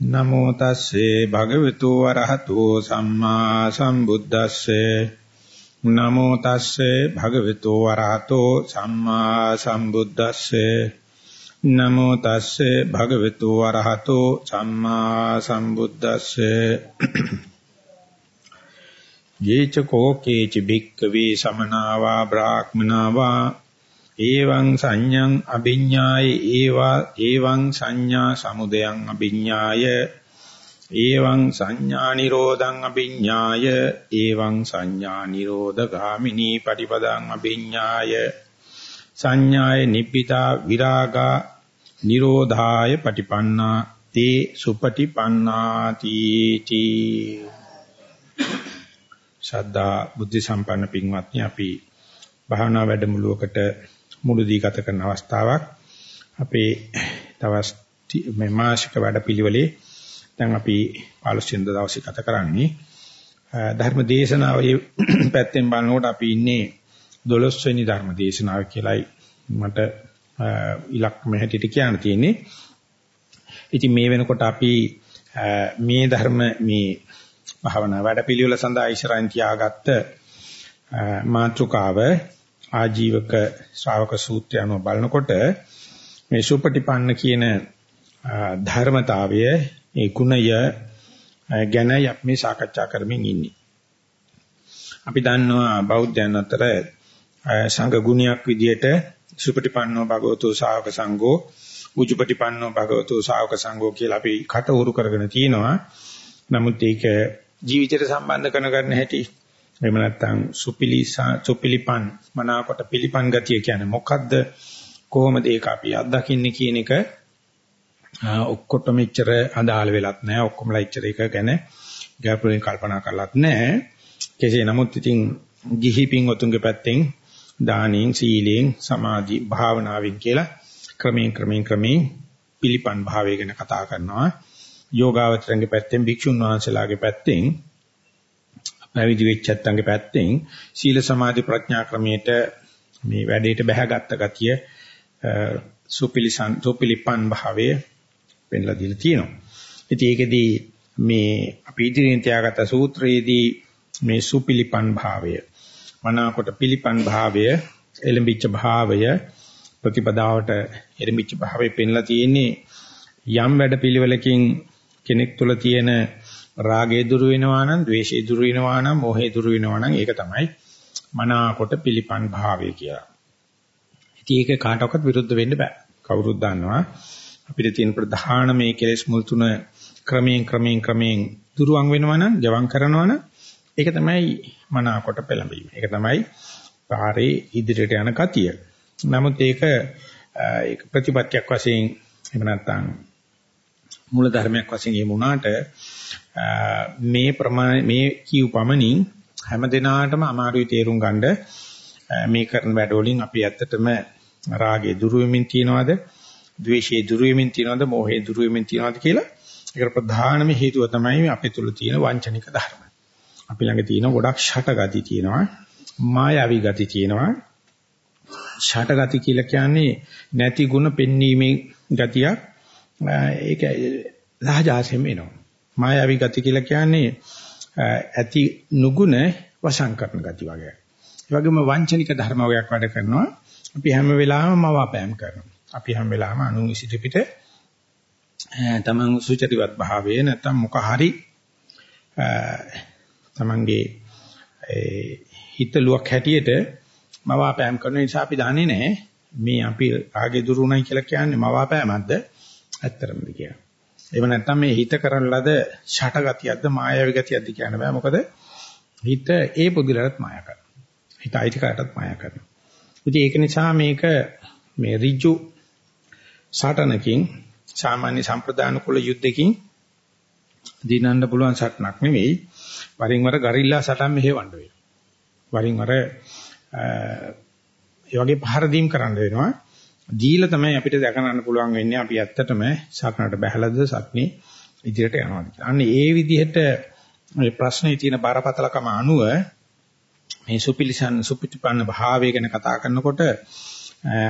නමෝ තස්සේ භගවතු වරහතෝ සම්මා සම්බුද්දස්සේ. නමෝ තස්සේ භගවතු වරහතෝ සම්මා සම්බුද්දස්සේ. නමෝ තස්සේ භගවතු වරහතෝ සම්මා සම්බුද්දස්සේ. යේච කෝකේච බික්කවේ සමනාවා බ්‍රාහ්මනාවා එවං සංඤං අභිඤ්ඤාය ඒවා එවං සංඥා සමුදයං අභිඤ්ඤාය එවං සංඥා නිරෝධං අභිඤ්ඤාය එවං සංඥා නිරෝධ ගාමිනී පටිපදං අභිඤ්ඤාය සංඥාය නිබ්බිතා විරාගා නිරෝධාය පටිපන්නා තේ සුපටිපන්නාති තී ශ්‍රද්ධා බුද්ධ සම්පන්න පින්වත්නි අපි භාවනා වැඩමුළුවකට මුළුදී ගත කරන අවස්ථාවක් අපේ තවස් මේ මාසික වැඩපිළිවෙලේ දැන් අපි 15 වෙනිදා දවසේ ගත කරන්නේ ධර්ම දේශනාවේ පැත්තෙන් බලනකොට අපි ඉන්නේ 12 වෙනි ධර්ම දේශනාව කියලායි මට ඉලක්කම හැටියට කියන්න තියෙන්නේ. ඉතින් මේ වෙනකොට අපි මේ ධර්ම මේ භාවනා වැඩපිළිවෙල සඳහා ඉස්සරහින් තියාගත්ත මාතෘකාව ආජීවක ශ්‍රාවක සූත්‍රය අනුව බලනකොට මේ සුපටිපන්න කියන ධර්මතාවය ඒ ගුණය ගැන අපි මේ සාකච්ඡා කරමින් ඉන්නේ. අපි දන්නවා බෞද්ධයන් අතර සංඝ ගුණයක් විදියට සුපටිපන්නෝ භගවතු ශාවක සංඝෝ උජුපටිපන්නෝ භගවතු ශාවක සංඝෝ කියලා අපි කට උරු කරගෙන තියෙනවා. නමුත් ඒක ජීවිතයට සම්බන්ධ කරන ගන්න හැටි එහෙම නැත්නම් සුපිලිසා සුපිලිපන් මනාකොට පිළිපන් ගතිය කියන්නේ මොකද්ද? කොහොමද ඒක අපි අත්දකින්නේ කියන එක? ඔක්කොටම ඉච්චර අදාළ වෙලත් නැහැ. ඔක්කොමලා ඉච්චර එක ගැන ගැඹුරින් කල්පනා කරලත් නැහැ. කෙසේ නමුත් ඉතින් ගිහි පින් ඔතුන්ගේ පැත්තෙන් දානින් සීලෙන් සමාධි භාවනාවෙන් කියලා ක්‍රමයෙන් ක්‍රමයෙන් ක්‍රමයෙන් පිළිපන් භාවය ගැන කතා කරනවා. යෝගාවචරංගේ පැත්තෙන් භික්ෂුන් වහන්සේලාගේ පැත්තෙන් පැවිදි වෙච්ච ඇත්තන්ගේ පැත්තෙන් සීල සමාධි ප්‍රඥා ක්‍රමයට මේ වැඩේට බැහැගත්ත ගතිය සුපිලිසන් සුපිලිපන් භාවය පෙන්ලා දීලා තියෙනවා. ඉතින් ඒකෙදී මේ අපි ඉදිරියෙන් තියාගත්ත සූත්‍රයේදී මේ සුපිලිපන් භාවය මනාකොට පිළිපන් භාවය එලඹිච්ච භාවය ප්‍රතිපදාවට එලඹිච්ච භාවය පෙන්ලා තියෙන්නේ යම් වැඩ පිළිවෙලකින් කෙනෙක් තුළ තියෙන රාගය දුරු වෙනවා නම්, ద్వේෂය දුරු වෙනවා නම්, මෝහය දුරු වෙනවා නම් ඒක තමයි මනාකොට පිළිපන් භාවය කියලා. ඉතින් ඒක කාටවත් විරුද්ධ වෙන්න බෑ. කවුරුත් දන්නවා අපිට තියෙන ප්‍රධාන මේ කෙලෙස් මුල් තුන ක්‍රමයෙන් ක්‍රමයෙන් ක්‍රමයෙන් දුරුවන් වෙනවා නම්, ජවන් කරනවා නම් ඒක තමයි මනාකොට පෙළඹීම. ඒක තමයි පාරේ ඉදිරියට යන ගතිය. නමුත් ඒක ඒක ප්‍රතිපත්තියක් වශයෙන් එහෙම නැත්නම් මූල ධර්මයක් වශයෙන් යමුනාට මේ ප්‍රමාණ මේ කියු පමණින් හැම දිනාටම අමාරුයි තේරුම් ගන්න. මේ කරන වැඩ වලින් අපි ඇත්තටම රාගේ දුරු වෙමින් තියනවාද? ද්වේෂයේ දුරු වෙමින් තියනවාද? මෝහයේ දුරු වෙමින් තියනවාද කියලා? ඒකට ප්‍රධානම හේතුව තමයි අපේ තුල තියෙන වංචනික ධර්ම. අපි ළඟ තියෙන ගොඩක් ෂට ගති තියෙනවා. මායාවී ගති තියෙනවා. ෂට ගති කියලා කියන්නේ නැති ಗುಣ පෙන්වීමේ ගතියක්. ඒක සහජාසෙම එනවා මායාවී ගති කියලා කියන්නේ ඇති නුගුණ වශං කරන ගති වගේ. ඒ වගේම වංචනික ධර්ම වර්ගයක් වැඩ කරනවා. අපි හැම වෙලාවෙම මවාපෑම් කරනවා. අපි හැම වෙලාවෙම අනු ඉසිට පිට තමන් සුචරිතවත් භාවයේ නැත්තම් මොක හරි තමන්ගේ හිතලුවක් හැටියට මවාපෑම් කරන නිසා අපි දන්නේ නැහැ මේ අපි ආගේ දුරුණයි කියලා කියන්නේ මවාපෑමක්ද ඇත්තරමද කියලා. එහෙම නැත්නම් මේ හිත කරන ලද ෂට ගතියක්ද මායාවී ගතියක්ද කියන්න බෑ. මොකද හිත ඒ පුදුලට මායා කරනවා. හිත අයිති කාටත් මායා කරනවා. ඉතින් ඒක නිසා මේක මේ ඍජු සටනකින් සාමාන්‍ය සම්ප්‍රදාන කුල යුද්ධකින් දිනන්න පුළුවන් සටනක් නෙවෙයි. වරින් වර ගරිල්ලා සටන් මෙහෙවන්න වෙනවා. වරින් වර ඒ වගේ පහර දීම් කරන්න වෙනවා. දීලා තමයි අපිට දැක ගන්න පුළුවන් වෙන්නේ අපි ඇත්තටම සක්නට බහැලද සක්නේ ඉදිරියට යනවාද කියලා. අන්න ඒ විදිහට මේ ප්‍රශ්නේ තියෙන බරපතලකම අනුව මේ සුපිලිසන් සුපිටිපන්න භාවය ගැන කතා කරනකොට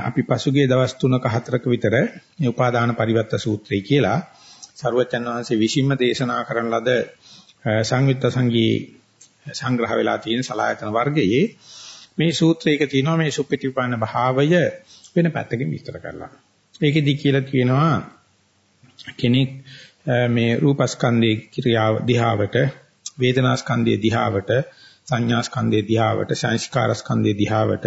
අපි පසුගිය දවස් 3ක 4ක විතර මේ උපාදාන පරිවර්ත සූත්‍රය කියලා සරුවචන් වහන්සේ විසින්ම දේශනා කරන ලද සංයුත්ත සංගී සංග්‍රහ වෙලා තියෙන සලායතන වර්ගයේ මේ සූත්‍රයක තියෙනවා මේ සුප්පටිපාන භාවය වෙන පැත්තකින් විස්තර කරලා. ඒකෙදි කියලා තියෙනවා කෙනෙක් මේ රූපස්කන්ධයේ ක්‍රියාව දිහාවට වේදනාස්කන්ධයේ දිහාවට සංඥාස්කන්ධයේ දිහාවට සංස්කාරස්කන්ධයේ දිහාවට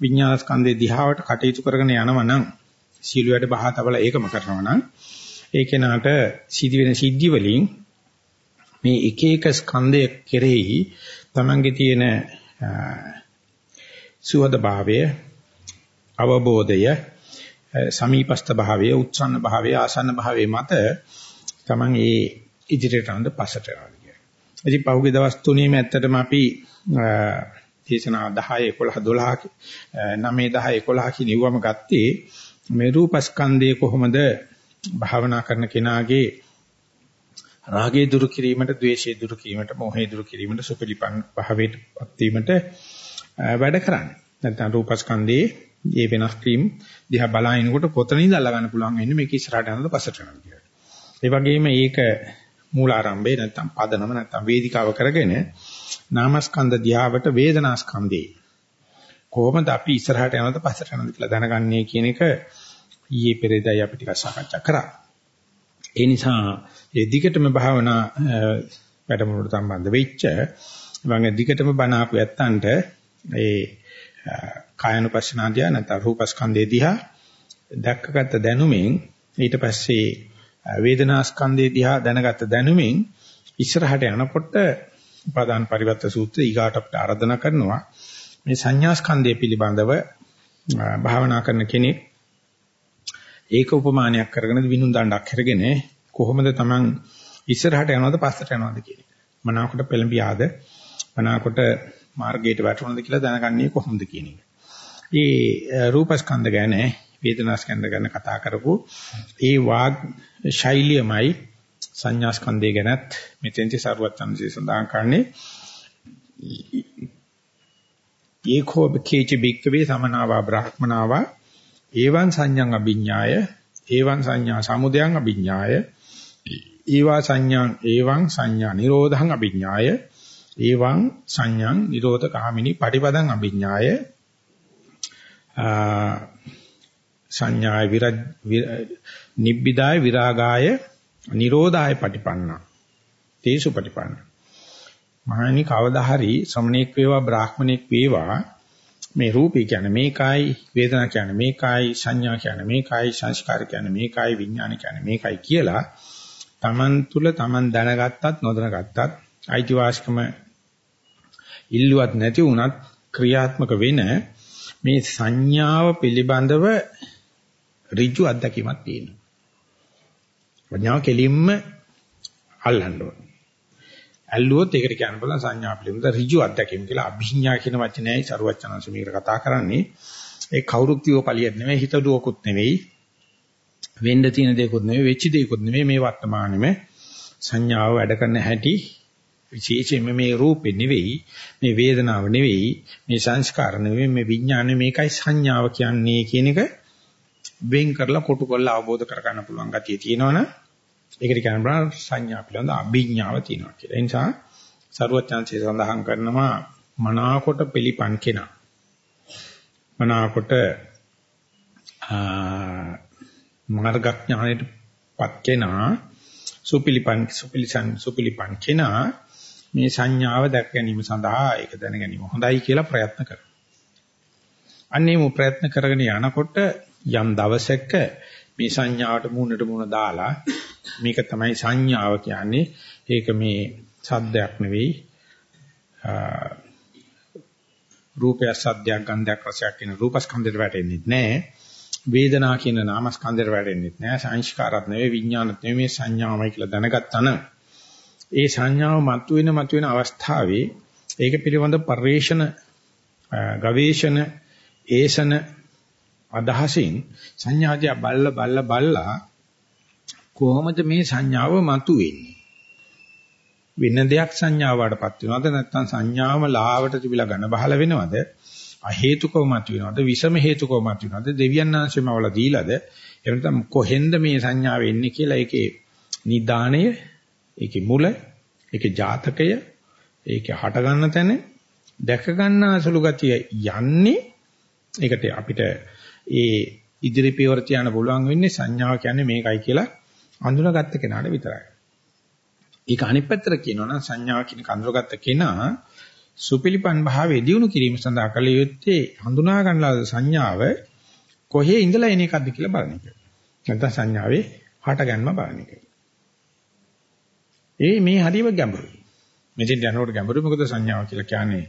විඥානස්කන්ධයේ දිහාවට කටයුතු කරගෙන යනවා නම් සීලයට බහා තබලා ඒකම කරනවා නම් ඒ කෙනාට සිදුවෙන සිද්ධි වලින් මේ එක එක ස්කන්ධය කෙරෙහි තමන්ගේ තියෙන සුවද භාවය අවබෝධය සමීපස්ත භාවය උච්ඡන්න භාවය ආසන්න භාවය මත තමන් ඒ ඉදිරියට යන පසට යනවා කියන්නේ. ඉතින් පහුගිය දවස් තුනේම ඇත්තටම අපි දේශනා 10 11 12 9 10 11 කියන ඉවම ගත්තේ මේ රූපස්කන්ධය කොහොමද භාවනා කරන කෙනාගේ රාගය දුරු කිරීමට, ద్వේෂය දුරු කිරීමට, මෝහය දුරු කිරීමට, සුපිලිපන් භාවයට පත් වීමට වැඩ කරන්නේ. නැත්නම් රූපස්කන්ධයේ මේ වෙනස් වීම දිහා බලනකොට කොතනින්ද අල්ලා ගන්න පුළුවන් වෙන්නේ මේක ඉස්සරහට යනද පස්සට යනද කියලා. ඒ වගේම ඒක මූලාරම්භේ නැත්නම් පදනම නැත්නම් වේදිකාව කරගෙන නාමස්කන්ධ දිහාවට වේදනාස්කන්ධේ කොහොමද අපි ඉස්සරහට යනද පස්සට යනද කියලා දැනගන්නේ කියන එක ඊයේ පෙරේදා අපි ටිකක් සාකච්ඡා කරා. ඒ නිසා ඒ දිගටම භාවනා වැඩමුළුවට සම්බන්ධ වෙච්ච මම දිගටම බණ ආපු යත්තන්ට ඒ කායනුපස්සනාදියා නැත්නම් රූපස්කන්ධය දිහා දැක්කගත දැනුමින් ඊට පස්සේ වේදනාස්කන්ධය දිහා දැනගත දැනුමින් ඉස්සරහට යනකොට උපාදාන පරිවර්ත සූත්‍රය ඊගාට අපිට ආරාධනා කරනවා මේ සංඥාස්කන්ධය පිළිබඳව භාවනා කරන කෙනෙක් ඒක උපමානයක් කරගෙන විනුන් දණ්ඩක් කරගෙන කොහොමද Taman ඉස්සරහට යනවද පස්සට යනවද කියන එක. මනාවකට පෙළඹියාද මනාවකට මාර්ගයට වැටුණද කියලා දැනගන්නේ කොහොමද කියන එක. මේ රූපස්කන්ධ ගැන වේදනාස්කන්ධ ගැන කතා කරපු ඒ වාග් ශෛලියමයි සංඥාස්කන්ධය ගැනත් මෙතෙන්ති සරුවත් සංසේ සඳහන් කරන්නේ ඒකෝ බකේච බික්කවේ සමනාවා බ්‍රාහ්මනාවා ඒවං සංඥං අභිඥාය ඒවං සංඥා සමුදයං අභිඥාය ඊවා සංඥාං ඒවං සංඥා නිරෝධං අභිඥාය ඒවං සංඥං නිරෝධ කාමිනී පටිපදං අභිඥාය. සංඥාය විරජ් නිබ්බිදාය විරාගාය නිරෝධාය පටිපන්නා. තේසු පටිපන්න. මහණනි කවදා හරි ශ්‍රමණේක් වේවා බ්‍රාහ්මණෙක් වේවා මේ රූපේ කියන්නේ මේකයි වේදනා කියන්නේ මේකයි සංඥා කියන්නේ මේකයි සංස්කාර කියන්නේ මේකයි විඥාන කියන්නේ මේකයි කියලා Taman තුල Taman දැනගත්තත් නොදැනගත්තත් අයිතිවාසිකම ඉල්ලුවත් නැති වුණත් ක්‍රියාත්මක වෙන මේ සංඥාව පිළිබඳව ඍජු අත්දැකීමක් තියෙනවා. ප්‍රඥාව කෙලින්ම අල්ලන්න ඕනේ. ඇල්ලුවොත් ඒකට කියන්න බලන සංඥා පිළිබඳ ඍජු අත්දැකීම කියලා අභිඥා කියන වචනයයි සරුවචනංශ මේකට කතා කරන්නේ. ඒ කවුරුත් කියව පළියක් නෙමෙයි හිතදුවකුත් නෙමෙයි වෙන්න තියෙන දේකුත් නෙමෙයි වෙච්ච දේකුත් නෙමෙයි මේ වර්තමානෙම සංඥාව වැඩ කරන හැටි විශේෂයෙන්ම මේ රූපේ නෙවෙයි මේ වේදනාව නෙවෙයි මේ සංස්කාර නෙවෙයි මේ විඥානේ මේකයි සංඥාව කියන්නේ කියන එක වෙන් කරලා කොටු කරලා අවබෝධ කරගන්න පුළුවන් ගතිය තියෙනවනේ ඒකට කියන බ්‍රහ්ම සංඥා පිළිබඳ අභිඥාව තියෙනවා කියලා. ඒ නිසා සරුවත් chance සඳහන් කරනවා මනාකොට පිළිපන් කෙනා. මනාකොට මාර්ගඥාණයටපත් කෙනා සුපිලිපන් සුපිලිසන් සුපිලිපන් කෙනා මේ සංඥාව දැක ගැනීම සඳහා ඒක දැන ගැනීම හොඳයි කියලා ප්‍රයත්න කරනවා. අන්නේ මු ප්‍රයත්න කරගෙන යනකොට යම් දවසක මේ සංඥාවට මූණට මූණ දාලා මේක තමයි සංඥාව කියන්නේ. ඒක මේ සද්දයක් නෙවෙයි. රූපය සද්දයක් ගන්ධයක් රසයක් කියන රූපස්කන්ධයට වැටෙන්නේ නැහැ. වේදනා කියන නාමස්කන්ධයට වැටෙන්නේ නැහැ. සංස්කාරات නෙවෙයි විඥානත් නෙවෙයි මේ සංඥාවයි කියලා දැනගත්තා නම් ඒ සංඥාව මතුවෙන මතුවෙන අවස්ථාවේ ඒක පිළිබඳ පරිේශන ගවේෂණ ඒෂණ අදහසින් සංඥාදියා බල්ල බල්ල බල්ලා කොහොමද මේ සංඥාව මතුවෙන්නේ? වෙන දෙයක් සංඥාවටපත් වෙනවද? නැත්නම් සංඥාවම ලාවට තිබිලා ඝන බහල වෙනවද? අ හේතුකව මතුවෙනවද? විෂම හේතුකව මතුවෙනවද? දෙවියන් ආශ්‍රමවල දීලාද? එහෙම නැත්නම් කොහෙන්ද මේ සංඥාව එන්නේ කියලා ඒකේ නිදාණය, ඒකේ මුල, ඒකේ ජාතකය, ඒකේ හට ගන්න තැන දැක ගන්න අසලු ගතිය යන්නේ ඒකට අපිට ඒ ඉදිරි පියවර තියන්න පුළුවන් වෙන්නේ සංඥාව කියන්නේ මේකයි කියලා අඳුනගත්ත කෙනාට විතරයි. ඒක අනිත් පැත්තට කියනවා නම් සංඥාව කියන කඳුරගත්ත කෙනා සුපිලිපන් භාවයේ දිනු කිරීම සඳහා කල යුත්තේ හඳුනා ගන්නලා සංඥාව කොහේ ඉඳලා එන එකක්ද කියලා බලන එක. නැත්නම් සංඥාවේ හට ගැනීම බලන එක. ඒ මේ හරියම ගැඹුරුයි. මෙතෙන් යනකොට ගැඹුරුයි මොකද සංඥාව කියලා කියන්නේ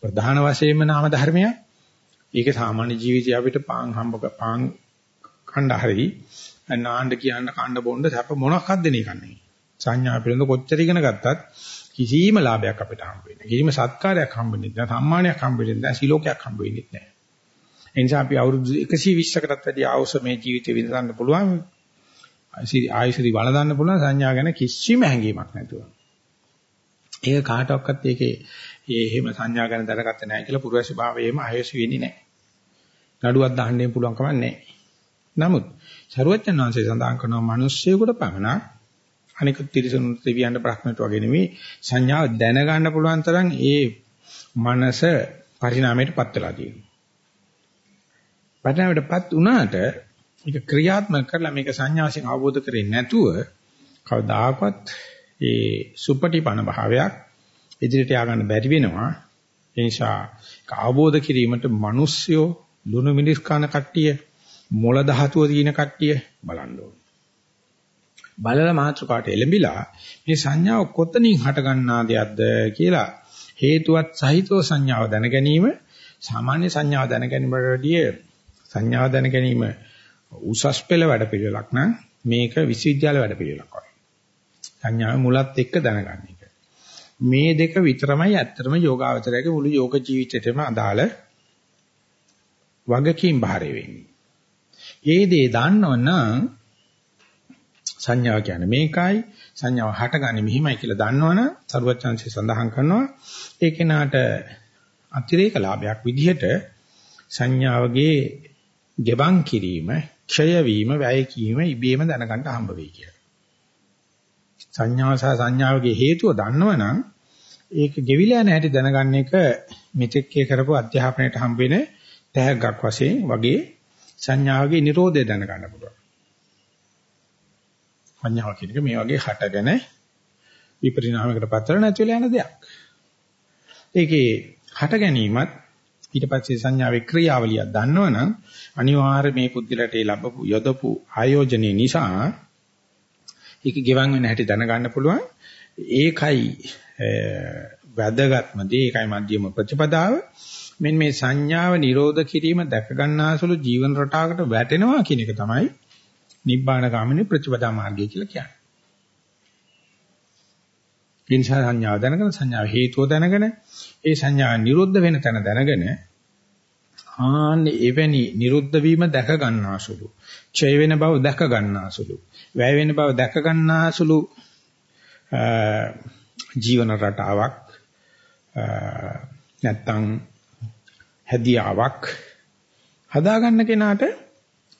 ප්‍රධාන වශයෙන්ම නාම ධර්මයක්. ඒක සාමාන්‍ය ජීවිතය අපිට පාන් හම්බ පාන් කණ්ඩ හරි නාන්න කියන්න කණ්ඩ බොණ්ඩ සැප මොනක්වත් දෙන එකක් නෙවෙයි. සංඥා පිළිබඳ කොච්චර ඉගෙන ගත්තත් කිසිම ලාභයක් අපිට හම්බ වෙන්නේ නැහැ. කිසිම සත්කාරයක් හම්බ වෙන්නේ නැහැ. සම්මානයක් හම්බ වෙන්නේ නැහැ. සිලෝකයක් හම්බ වෙන්නේ නැහැ. ඒ නිසා අපි අවුරුදු 120කටත් වැඩි ආවුස මේ ජීවිතේ විඳින්න පුළුවන්. ආයුෂරි වළඳන්න පුළුවන් සංඥා ගැන කිසිම හැඟීමක් නැතුව. ඒක කාටවත් ඒකේ ඒ එහෙම සංඥා ගැන දැනගත්තේ නැහැ කියලා පුරවැසි භාවයේම ආයුෂ වෙන්නේ නැහැ. නඩුවක් දාන්න පුළුවන් කමක් නැහැ. නමුත් සරුවච්චන් වහන්සේ සඳහන් කරනවා මිනිස්සුයෙකුට පමණක් අනිකුත් තිරිසනුන් දෙවියන්ට ප්‍රඥාට වගේ නෙමෙයි සංඥාව දැනගන්න පුළුවන් තරම් ඒ මනස පරිණාමයටපත් වෙලා තියෙනවා. පරිණාමයටපත් වුණාට ඒක ක්‍රියාත්මක කරලා මේක සංඥා වශයෙන් අවබෝධ කරෙන්නේ නැතුව කවදාකවත් ඒ සුපටිපන භාවයක් ඉදිරියට ය아가න්න බැරි වෙනවා. ඒ නිසා අවබෝධ කිරීමට මිනිස්සු ලුණු මිනිස් කන කට්ටිය මොළ ධාතුව තියෙන කට්ටිය බලන්න ඕනේ. බලලා මාත්‍රකාට එළඹිලා මේ සංඥාව කොතනින් හට ගන්නා දෙයක්ද කියලා හේතුවත් සහිතව සංඥාව දැන ගැනීම සාමාන්‍ය සංඥාව දැන ගැනීමට වැඩිය සංඥාව දැන ගැනීම උසස් පෙළ වැඩ පිළිවෙලක් නම් මේක විශ්වවිද්‍යාල වැඩ පිළිවෙලක් වගේ. සංඥාව මුලත් එක්ක දැනගන්න එක. මේ දෙක විතරමයි ඇත්තටම යෝගාවචරයේ මුළු යෝග ජීවිතේටම අදාළ වගකීම් බාරය වෙන්නේ. ඒ දේ දන්නවනම් සංඥාව කියන්නේ මේකයි සංඥාව හටගන්නේ මෙහිමයි කියලා දන්නවනම් සරුවචාන්සේ සඳහන් කරනවා ඒ කෙනාට අතිරේක ලාභයක් විදිහට සංඥාවගේ ගෙවන් කිරීම ක්ෂය වීම වැය කීම ඉබේම දැනගන්න හම්බ වෙයි කියලා. සංඥාව සහ සංඥාවගේ හේතුව දන්නවනම් ඒක ගෙවිලා නැහැටි දැනගන්න එක මෙතෙක්කේ කරපු අධ්‍යාපනයට හම්බ වෙන තෑග්ගක් වශයෙන් වගේ සංඥාවගේ Nirodha දැනගන්න පුළුවන්. සංඥාව කියන එක මේ වගේ හටගෙන විපරිණාමයකට පතර නැති වෙලා යන දෙයක්. ඒකේ හට ගැනීමත් ඊට පස්සේ සංඥාවේ ක්‍රියාවලියක් දන්නවනම් අනිවාර්ය මේ පුද්ගලට ඒ ලැබපු යොදපු ආයෝජනයේ නිසා ඒක ගෙවන් වෙන හැටි දැනගන්න පුළුවන්. ඒකයි වැදගත්ම දේ ඒකයි මධ්‍යම ප්‍රතිපදාව. මෙන්න මේ සංඥාව නිරෝධ කිරීම දැක ගන්නාසුළු ජීවන රටාවකට වැටෙනවා කියන එක තමයි නිබ්බාන ගාමිනී ප්‍රතිපදා මාර්ගය කියලා කියන්නේ. ඉන්සා සංඥාව දැනගෙන සංඥාව හේතුව දැනගෙන ඒ සංඥා නිරුද්ධ වෙන තැන දැනගෙන ආන්නේ එවැනි නිරුද්ධ වීම දැක ගන්නාසුළු ඡය වෙන බව දැක ගන්නාසුළු වැය වෙන බව දැක ගන්නාසුළු ජීවන රටාවක් නැත්තම් හැදියාවක් හදාගන්න කෙනාට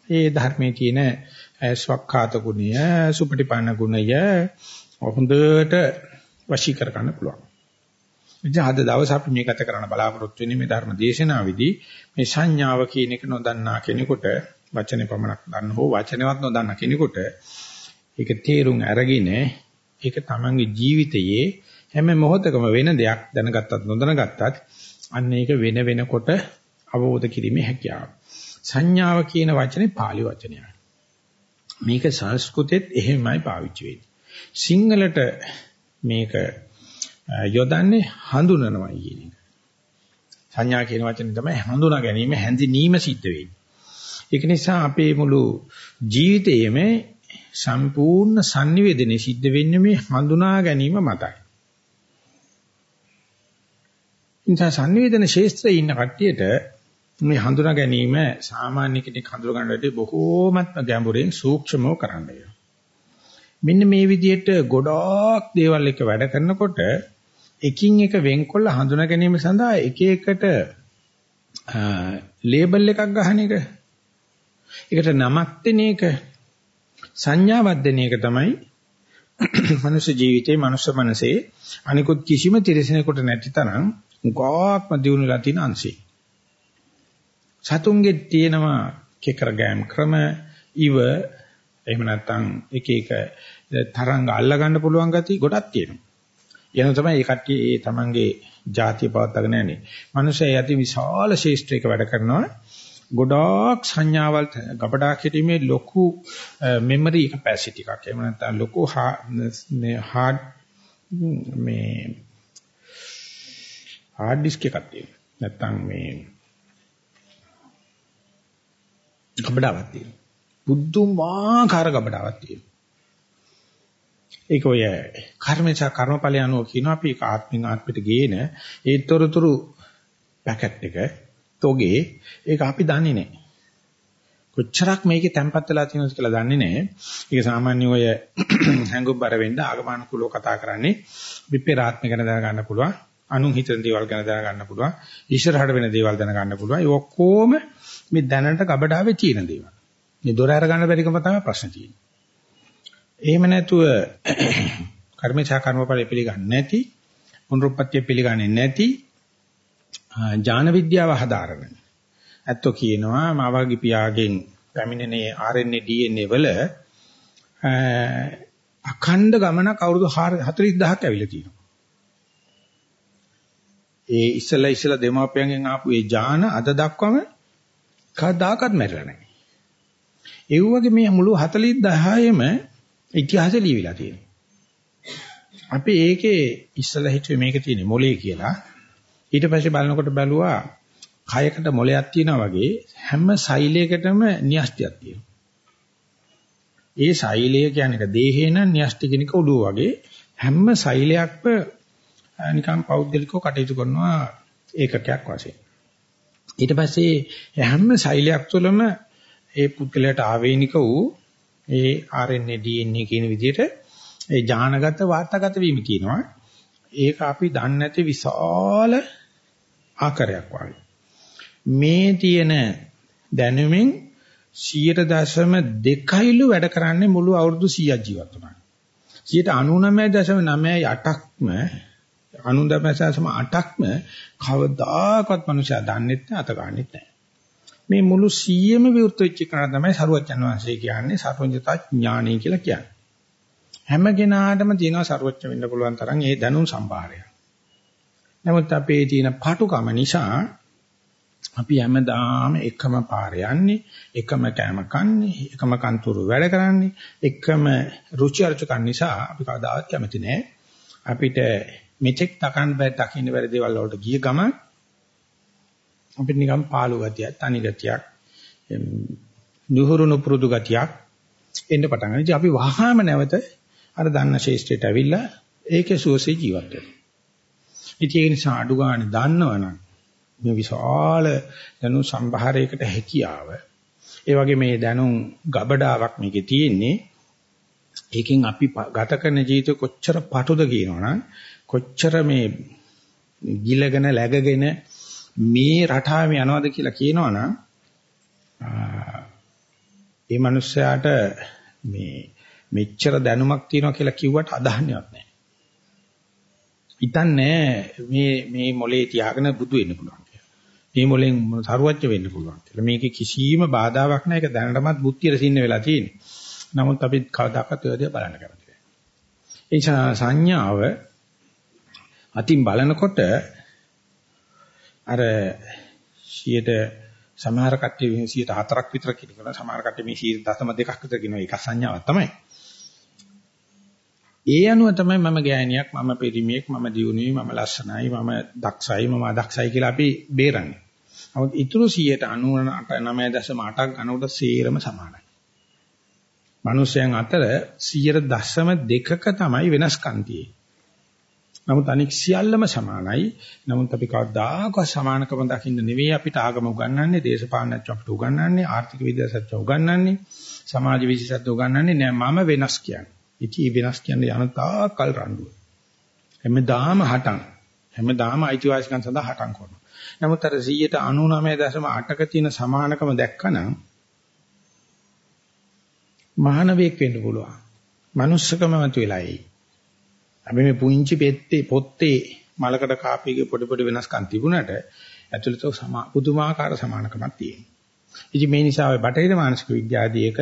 ඒ ධර්මයේ තියෙන ස්වකහාත ගුණය, සුපටිපන්න ගුණය හොඳට වශී කර ගන්න පුළුවන්. ඉතින් අද දවස් අපි මේ ගත කරන්න බලාපොරොත්තු වෙන්නේ මේ ධර්ම දේශනාවේදී මේ සංඥාව කියන එක නොදන්නා කෙනෙකුට වචනේ පමණක් දන්න හෝ වචනවත් නොදන්න කෙනෙකුට ඒක තේරුම් අරගෙන ඒක තමන්ගේ ජීවිතයේ හැම මොහොතකම වෙන දෙයක් දැනගත්තත් නොදැනගත්තත් අන්න ඒක වෙන වෙනකොට අවබෝධ කිරීමේ හැකියාව. සංඥාව කියන වචනේ pāli වචනයක්. මේක සංස්කෘතෙත් එහෙමයි පාවිච්චි වෙන්නේ. සිංහලට මේක යොදන්නේ හඳුනනවයි කියන එක. සංඥා කියන වචනේ තමයි හඳුනා ගැනීම හැඳිනීම සිද්ධ වෙන්නේ. ඒක නිසා අපේ මුළු ජීවිතයේම සම්පූර්ණ sannivedana සිද්ධ වෙන්නේ මේ හඳුනා ගැනීම මතයි. ඉතින් sannivedana ශේස්ත්‍රයේ ඉන්න කට්ටියට මේ හඳුනා ගැනීම සාමාන්‍ය කෙනෙක් හඳුනා ගන්නට බොහෝමත්ම ගැඹුරින් සූක්ෂමව කරන්න මෙන්න මේ විදිහට ගොඩාක් දේවල් එක වැඩ කරනකොට එකින් එක වෙන්කොල්ල හඳුනා ගැනීම සඳහා එක එකට ලේබල් එකක් ගන්න එක ඒකට නමක් දෙන එක සංඥාවක් දෙන එක තමයි මනුෂ්‍ය ජීවිතේ මනුෂ්‍ය මනසේ අනිකුත් කිසිම තිරසනෙකුට නැති තරම් උගාක්ම දිනුලා තියෙන අංශේ. සතුන්ගේ තියෙනවා කෙකර ගෑම් ක්‍රම ඉව එහෙම නැත්නම් එක එක තරංග අල්ල ගන්න පුළුවන් ගතිය ගොඩක් තියෙනවා. එහෙනම් තමයි මේ කට්ටිය ඒ තමන්ගේ ජාතිය පවත්වාගෙන යන්නේ. මිනිස්සය යති විශාල ශේෂ්ත්‍රයක වැඩ කරනවා. ගොඩාක් සංඥාවල් ගබඩා කිරීමේ ලොකු මෙමරි කැපැසිටි එකක්. එහෙම නැත්නම් ලොකු මේ hard මේ hard disk එකක් තියෙනවා. නැත්නම් මේ ගබඩාවක් තියෙනවා. බුද්ධමාකාර ගබඩාවක් තියෙනවා. ඒක ඔය කර්මචා කර්මඵල යනවා කියනවා අපි ඒක ආත්මින් ආත්මිට ගේන ඒතරතුරු පැකට් එක තෝගේ ඒක අපි දන්නේ නැහැ. කොච්චරක් මේකේ තැම්පත් වෙලා තියෙනවද කියලා දන්නේ නැහැ. ඒක සාමාන්‍ය ඔය හැංගුම්බර වෙන්න ආගමනුකූලව කතා කරන්නේ විපේරාත්මක ගැන දැනගන්න පුළුවන්. අනුන් හිතන දේවල් ගැන දැනගන්න පුළුවන්. ඊශ්වරහට වෙන දේවල් දැනගන්න පුළුවන්. ඒ ඔක්කොම මේ දැනට කබඩාවේ තියෙන දේවල්. මේ දොර අර ගන්න බැරිකම තමයි ප්‍රශ්න තියෙන්නේ. එහෙම නැතුව කර්මචා කර්මඵල පිළිගන්නේ නැති පුනරුත්පත්ති පිළිගන්නේ නැති ඥාන විද්‍යාව හදාරන. ඇත්තෝ කියනවා මාවාගේ පියාගෙන් පැමිණෙනේ RNA DNA වල අඛණ්ඩ ගමනක් අවුරුදු 40000ක් ඇවිල්ලා තියෙනවා. ඒ ඉස්සලා ඉස්සලා දෙමාපියන්ගෙන් ආපු ඒ ඥාන අද දක්වම කවදාකවත් මැරෙලා නැහැ. ඒ වගේ මේ මුළු 40000ෙම ඉතිහාසෙ ලියවිලා තියෙනවා. අපි ඒකේ ඉස්සලා හිතුවේ මේක තියෙන්නේ මොලේ කියලා. ඊට පස්සේ බලනකොට බැලුවා කයකට මොලයක් තියෙනවා වගේ හැම සෛලයකටම න්‍යෂ්ටියක් තියෙනවා. ඒ සෛලය කියන්නේ දේහේ නම් න්‍යෂ්ටි කෙනෙක් උඩුව වගේ හැම සෛලයක්ම නිකන් පෞද්ගලිකව කටයුතු කරනවා ඒකකයක් වශයෙන්. ඊට පස්සේ හැම සෛලයක් තුළම ඒ පුද්ගලයාට ආවේනික වූ ඒ RNA DNA කියන විදිහට ඒ ඥානගත වාර්තාගත වීම කියනවා. ඒක අපි දන්නේ නැති විශාල ආකාරයක් වගේ. මේ තියෙන දැනුමින් 100.2යිලු වැඩ කරන්නේ මුළු අවුරුදු 100ක් ජීවත් වුණා. 99.98ක්ම 99.8ක්ම කවදාකවත් මනුෂයා දන්නේ නැහැ අත ගන්නෙත් නැහැ. මේ මුළු 100ම විවෘත වෙච්ච කෙනා තමයි සරුවච්චන් වහන්සේ කියන්නේ සර්වඥතා ඥානයි කියලා කියන්නේ. හැම කෙනාටම තියෙනවා සරුවච්ච වෙන්න පුළුවන් තරම් ඒ දැනුම් සම්භාරය. නමුත් අපේ තියෙන පාටුකම නිසා අපි හැමදාම එකම පාර යන්නේ, එකම කෑම කන්නේ, එකම කන්තුරු වැඩ කරන්නේ, එකම රුචි අරුචිකන් නිසා අපි කවදාවත් කැමති නෑ. අපිට මෙතෙක් තකන් බෑ දකින්න බැරි දේවල් වලට ගිය ගමන් අපිට නිකන් පාළු ගතියක්, තනි ගතියක්, නුහුරුණු පුරුදු ගතියක් එන්න පටන් ගන්නවා. ඉතින් අපි වහාම නැවත අර දන්න ශේෂ්ත්‍රයට ඇවිල්ලා ඒකේ සුවසේ ජීවත් වෙනවා. ඉතින් ඒ නිසා අඩු ගන්න දන්නවනම් මේ විශාල දැනුම් සම්භාරයකට හැකියාව ඒ වගේ මේ දැනුම් ගබඩාවක් මේකේ තියෙන්නේ ඒකෙන් අපි ගත කරන ජීවිත කොච්චර පටුද කියනවනම් කොච්චර මේ ගිලගෙන läගගෙන මේ රටාවෙ යනවද කියලා කියනවනම් ඒ මනුස්සයාට මේ මෙච්චර දැනුමක් තියෙනවා කියලා කිව්වට අදහන්නේවත් නැහැ. හිතන්නේ මේ මේ මොලේ තියාගෙන බුදු වෙන්න පුළුවන් කියලා. මේ මොලෙන් සරුවච්ච වෙන්න පුළුවන් කියලා. මේකේ කිසිම බාධාවක් නැහැ. ඒක දැනටමත් බුද්ධියට සින්න වෙලා තියෙන්නේ. නමුත් අපි කවදාකවත් ඔය දේ බලන්න කැමති නැහැ. ඒ සංඥාව අතින් බලනකොට අර 100ට සමහර කට්ටිය 104ක් විතර කියනවා සමහර කට්ටිය මේ 0.2ක් විතර කියනවා ඒක සංඥාවක් තමයි. ඒ අනුව තමයි මම ගෑණියක් මම පිරිමියෙක් මම දියුණුවේ මම ලස්සනයි මම දක්ෂයි මම අදක්ෂයි කියලා අපි බේරන්නේ. නමුත් ඊටු 199.8ක් ගන්නකොට සේරම සමානයි. මිනිස්යන් අතර 100.2ක තමයි වෙනස්කම් තියෙන්නේ. නමුත් අනික් සියල්ලම සමානයි. නමුත් අපි කවදාකවත් සමානකම දකින්න නෙවෙයි අපිට ආගම උගන්වන්නේ, දේශපාලනඥ අපිට උගන්වන්නේ, ආර්ථික විද්‍යාසත්‍ය උගන්වන්නේ, සමාජ විශේෂත්ව උගන්වන්නේ නෑ මම වෙනස් කියන්නේ. ඉතින් වෙනස් කියන්නේ යන තාකල් රණ්ඩුව. හැමදාම හටන්. හැමදාම අයිතිවාසිකම් සඳහා හටන් කරනවා. නමුත් අර 199.8ක තියෙන සමානකම දැක්කනම් මහානවේක් වෙන්න පුළුවන්. manussකම මත වෙලා එයි. අපි මේ පුංචි පෙත්තේ පොත්තේ මලකට කාපියගේ පොඩි පොඩි වෙනස්කම් තිබුණට ඇතුළත පුදුමාකාර සමානකමක් තියෙනවා. ඉතින් මේ නිසා ඔය බටහිර මානසික විද්‍යාවදී ඒක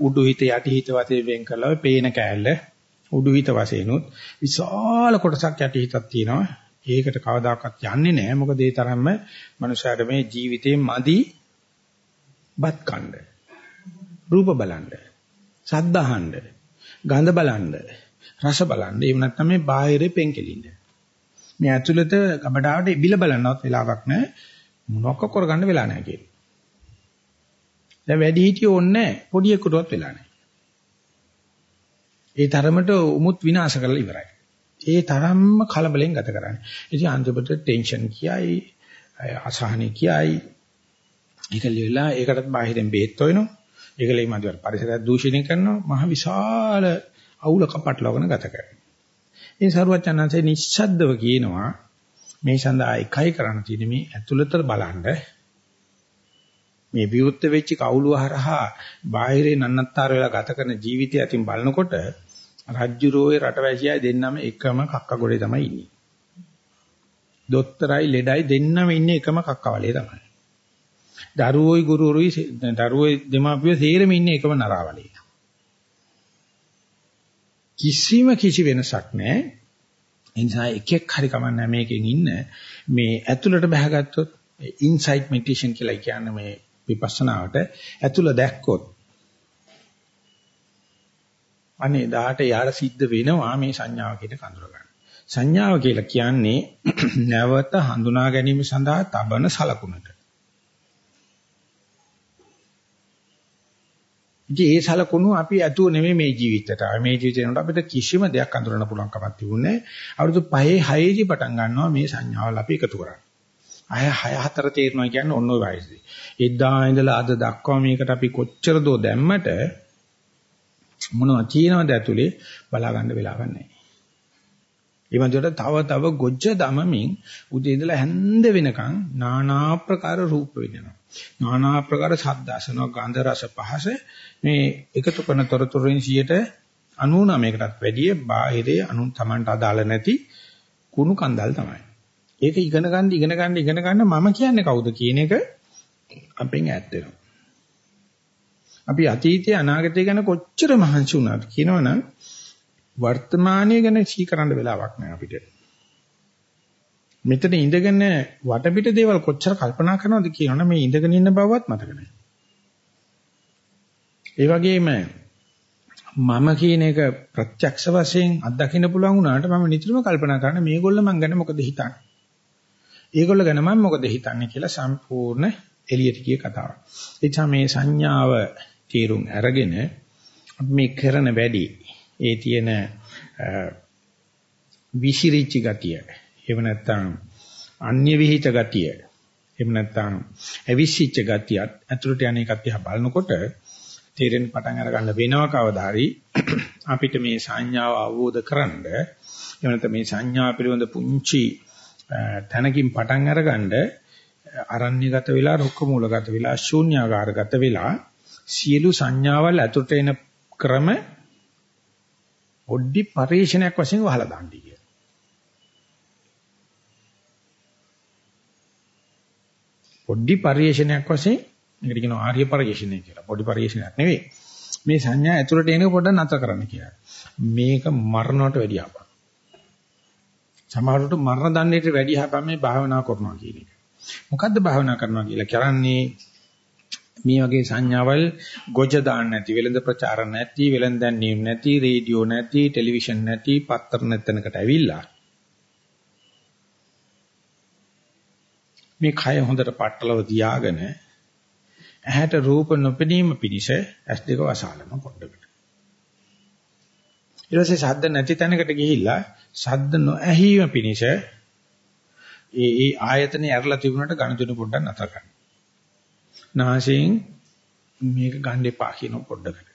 උඩු හිත යටි හිත වශයෙන් වෙන් කරලා ඔය පේන කෑල්ල උඩු හිත වශයෙන් උත් විශාල කොටසක් යටි හිතක් තියෙනවා. ඒකට කවදාකවත් යන්නේ නැහැ. මොකද ඒ තරම්ම මනුෂයාට මේ ජීවිතේ මදි බත් කණ්ඩ. රූප බලන්න. ශබ්ද අහන්න. ගඳ බලන්න. රස බලන්න. එහෙම නැත්නම් මේ බාහිරේ පෙන්කෙලින්න. මේ ඇතුළත කබඩාවට ඉබිල බලන්නවත් වෙලාවක් නැහැ. මොනක කරගන්න වෙලා නැහැ කියලා. දැන් වැඩි හිටියෝ ඕනේ පොඩි එකටවත් වෙලා නැහැ. ඒ තරමට උමුත් විනාශ කරලා ඉවරයි. ඒ තරම්ම කලබලෙන් ගත කරන්නේ. ඉතින් අන්තිමට ටෙන්ෂන් කියයි, අසහනෙ කියයි. ඒක ලියලා ඒකටත් බාහිරින් බේත් හොයනවා. ඒක ලෙයි මදිවට පරිසරය දූෂණය කරනවා. මහ විශාල අවුල කපටලවගෙන ගත කරනවා. ඒ සරුවචනන්සේ නිශ්ශබ්දව කියනවා මේ සඳහා එකයි කරන්න තියෙන්නේ මේ ඇතුළත බලන්න මේ විවුර්ත වෙච්ච කවුළුව හරහා බාහිරේ නන්නත්තර වෙලා ගත කරන ජීවිතය අතින් බලනකොට රජ්ජුරෝයේ රටවැසියයි දෙන්නම එකම කක්ක ගොඩේ තමයි ඉන්නේ. දොස්තරයි ලෙඩයි දෙන්නම ඉන්නේ එකම කක්කවලේ තමයි. දරුවෝයි ගුරුවරුයි දරුවෝයි දෙමාපියෝ සේරම ඉන්නේ එකම නරාවලේ. කිසිම කිසි වෙනසක් නැහැ. ඒ නිසා එකෙක් හරි කමන්නේ මේකෙන් ඉන්න මේ ඇතුළට බහගත්තොත් ඉන්සයිට් මෙඩිටේෂන් කියලා කියන්නේ මේ විපස්සනාවට ඇතුළ දැක්කොත් අනේ දාට යාට සිද්ධ වෙනවා මේ සංඥාව කියන කඳුර ගන්න. සංඥාව කියලා කියන්නේ නැවත හඳුනා ගැනීම සඳහා තබන සලකුණට. ඉතින් ඒ සලකුණු අපි ඇතුව නෙමෙයි මේ ජීවිතයට. මේ ජීවිතේනට අපිට කිසිම දෙයක් අඳුරන්න පුළුවන් කමක් තිබුණේ නැහැ. අවුරුදු 5 6 දී පටන් ගන්නවා මේ සංඥාවල් අපි එකතු කරන්නේ. අය 6 4 තේරෙනවා කියන්නේ ඔන්න ඔය වයසේ. එදා ඉඳලා අද දක්වා මේකට අපි කොච්චර දෝ දැම්මට මොනවද තියෙනවද ඇතුලේ බලා ගන්න වෙලාවක් නැහැ. ඒ වන්දට තව තව ගොජ්ජ දමමින් උදේ ඉඳලා හැන්ද වෙනකන් নানা ආකාර රූප වෙනවා. নানা ආකාර ශබ්ද අසනවා ගන්ධ රස පහස මේ එකතු කරන තොරතුරුන් 99කටත් වැඩිය බාහිරේ අනු තමන්ට අදාළ නැති කුණු කන්දල් තමයි. ඒක ඉගෙන ගන්න ඉගෙන ගන්න ඉගෙන ගන්න මම කියන්නේ කවුද කියන එක අපෙන් ඈත් වෙනවා. අපි අතීතයේ අනාගතය ගැන කොච්චර මහන්සි වුණාද කියනවනම් වර්තමානයේ ගැන සීකරන්න වෙලාවක් නැහැ අපිට. මෙතන ඉඳගෙන වටපිට දේවල් කොච්චර කල්පනා කරනවද කියනවනම් මේ ඉඳගෙන ඉන්න බවවත් මතක නැහැ. ඒ වගේම මම කියන එක ප්‍රත්‍යක්ෂ වශයෙන් අත්දකින්න පුළුවන් වුණාට මම නිතරම කල්පනා කරන්නේ මේගොල්ලෝ මං ගැන මොකද හිතන්නේ. ඒගොල්ලෝ ගැන මම මොකද හිතන්නේ කියලා සම්පූර්ණ එළියට ගිය කතාවක්. එචා මේ සංඥාව තීරුම් අරගෙන මේ කරන වැඩි ඒ තියෙන විසිරිච්ච ගතිය. එහෙම නැත්නම් අන්‍ය විහිිත ගතිය. එහෙම නැත්නම් අවිසිච්ච ගතියත් ඇතුළට යන එකත් දිහා බලනකොට තේරෙන පටන් අර ගන්න වෙනව කවදා හරි. අපිට මේ සංඥාව අවබෝධ කරගන්න එහෙම නැත්නම් මේ සංඥා පිළිබඳ පුංචි තැනකින් පටන් අරගන්න අරණ්‍යගත වෙලා රුක්ක මූලගත වෙලා ශූන්‍යාකාරගත වෙලා සියලු සංඥාවල් ඇතුළට එන ක්‍රම පොඩි පරිශනයක් වශයෙන් වහලා දාන්නයි කිය. පොඩි පරිශනයක් වශයෙන් මේකට කියනවා ආර්ය පරිශනය කියලා. පොඩි පරිශනයක් නෙවෙයි. මේ සංඥා ඇතුළට එන පොඩ්ඩක් නැතර කරන්න කියලා. මේක මරණයට වැඩි ආපා. සමහරවිට මරණ දණ්ඩයට වැඩි ආපා මේ භාවනා කරනවා කියන එක. මොකද්ද භාවනා කරනවා කියලා කරන්නේ මේ වගේ සංඥාවල් ගොජ දාන්න නැති වෙළඳ ප්‍රචාර නැති වෙළඳන් නියුම් නැති රේඩියෝ නැති ටෙලිවිෂන් නැති පත්තර නැතනකට ඇවිල්ලා. මේ කය හොඳට පట్టලව තියාගෙන ඇහැට රූප නොපෙනීම පිණිස ඇස් දෙක වසාලම පොඩ්ඩකට ඊට පස්සේ ශබ්ද නැති තැනකට ගිහිල්ලා ශබ්ද නොඇහිම පිණිස ඒ ඒ ආයතනේ ඇරලා තිබුණාට ගණතුන පොඩ්ඩක් නතර කරන්න. නාසයෙන් මේක ගන්න එපා කියන පොඩ්ඩකට.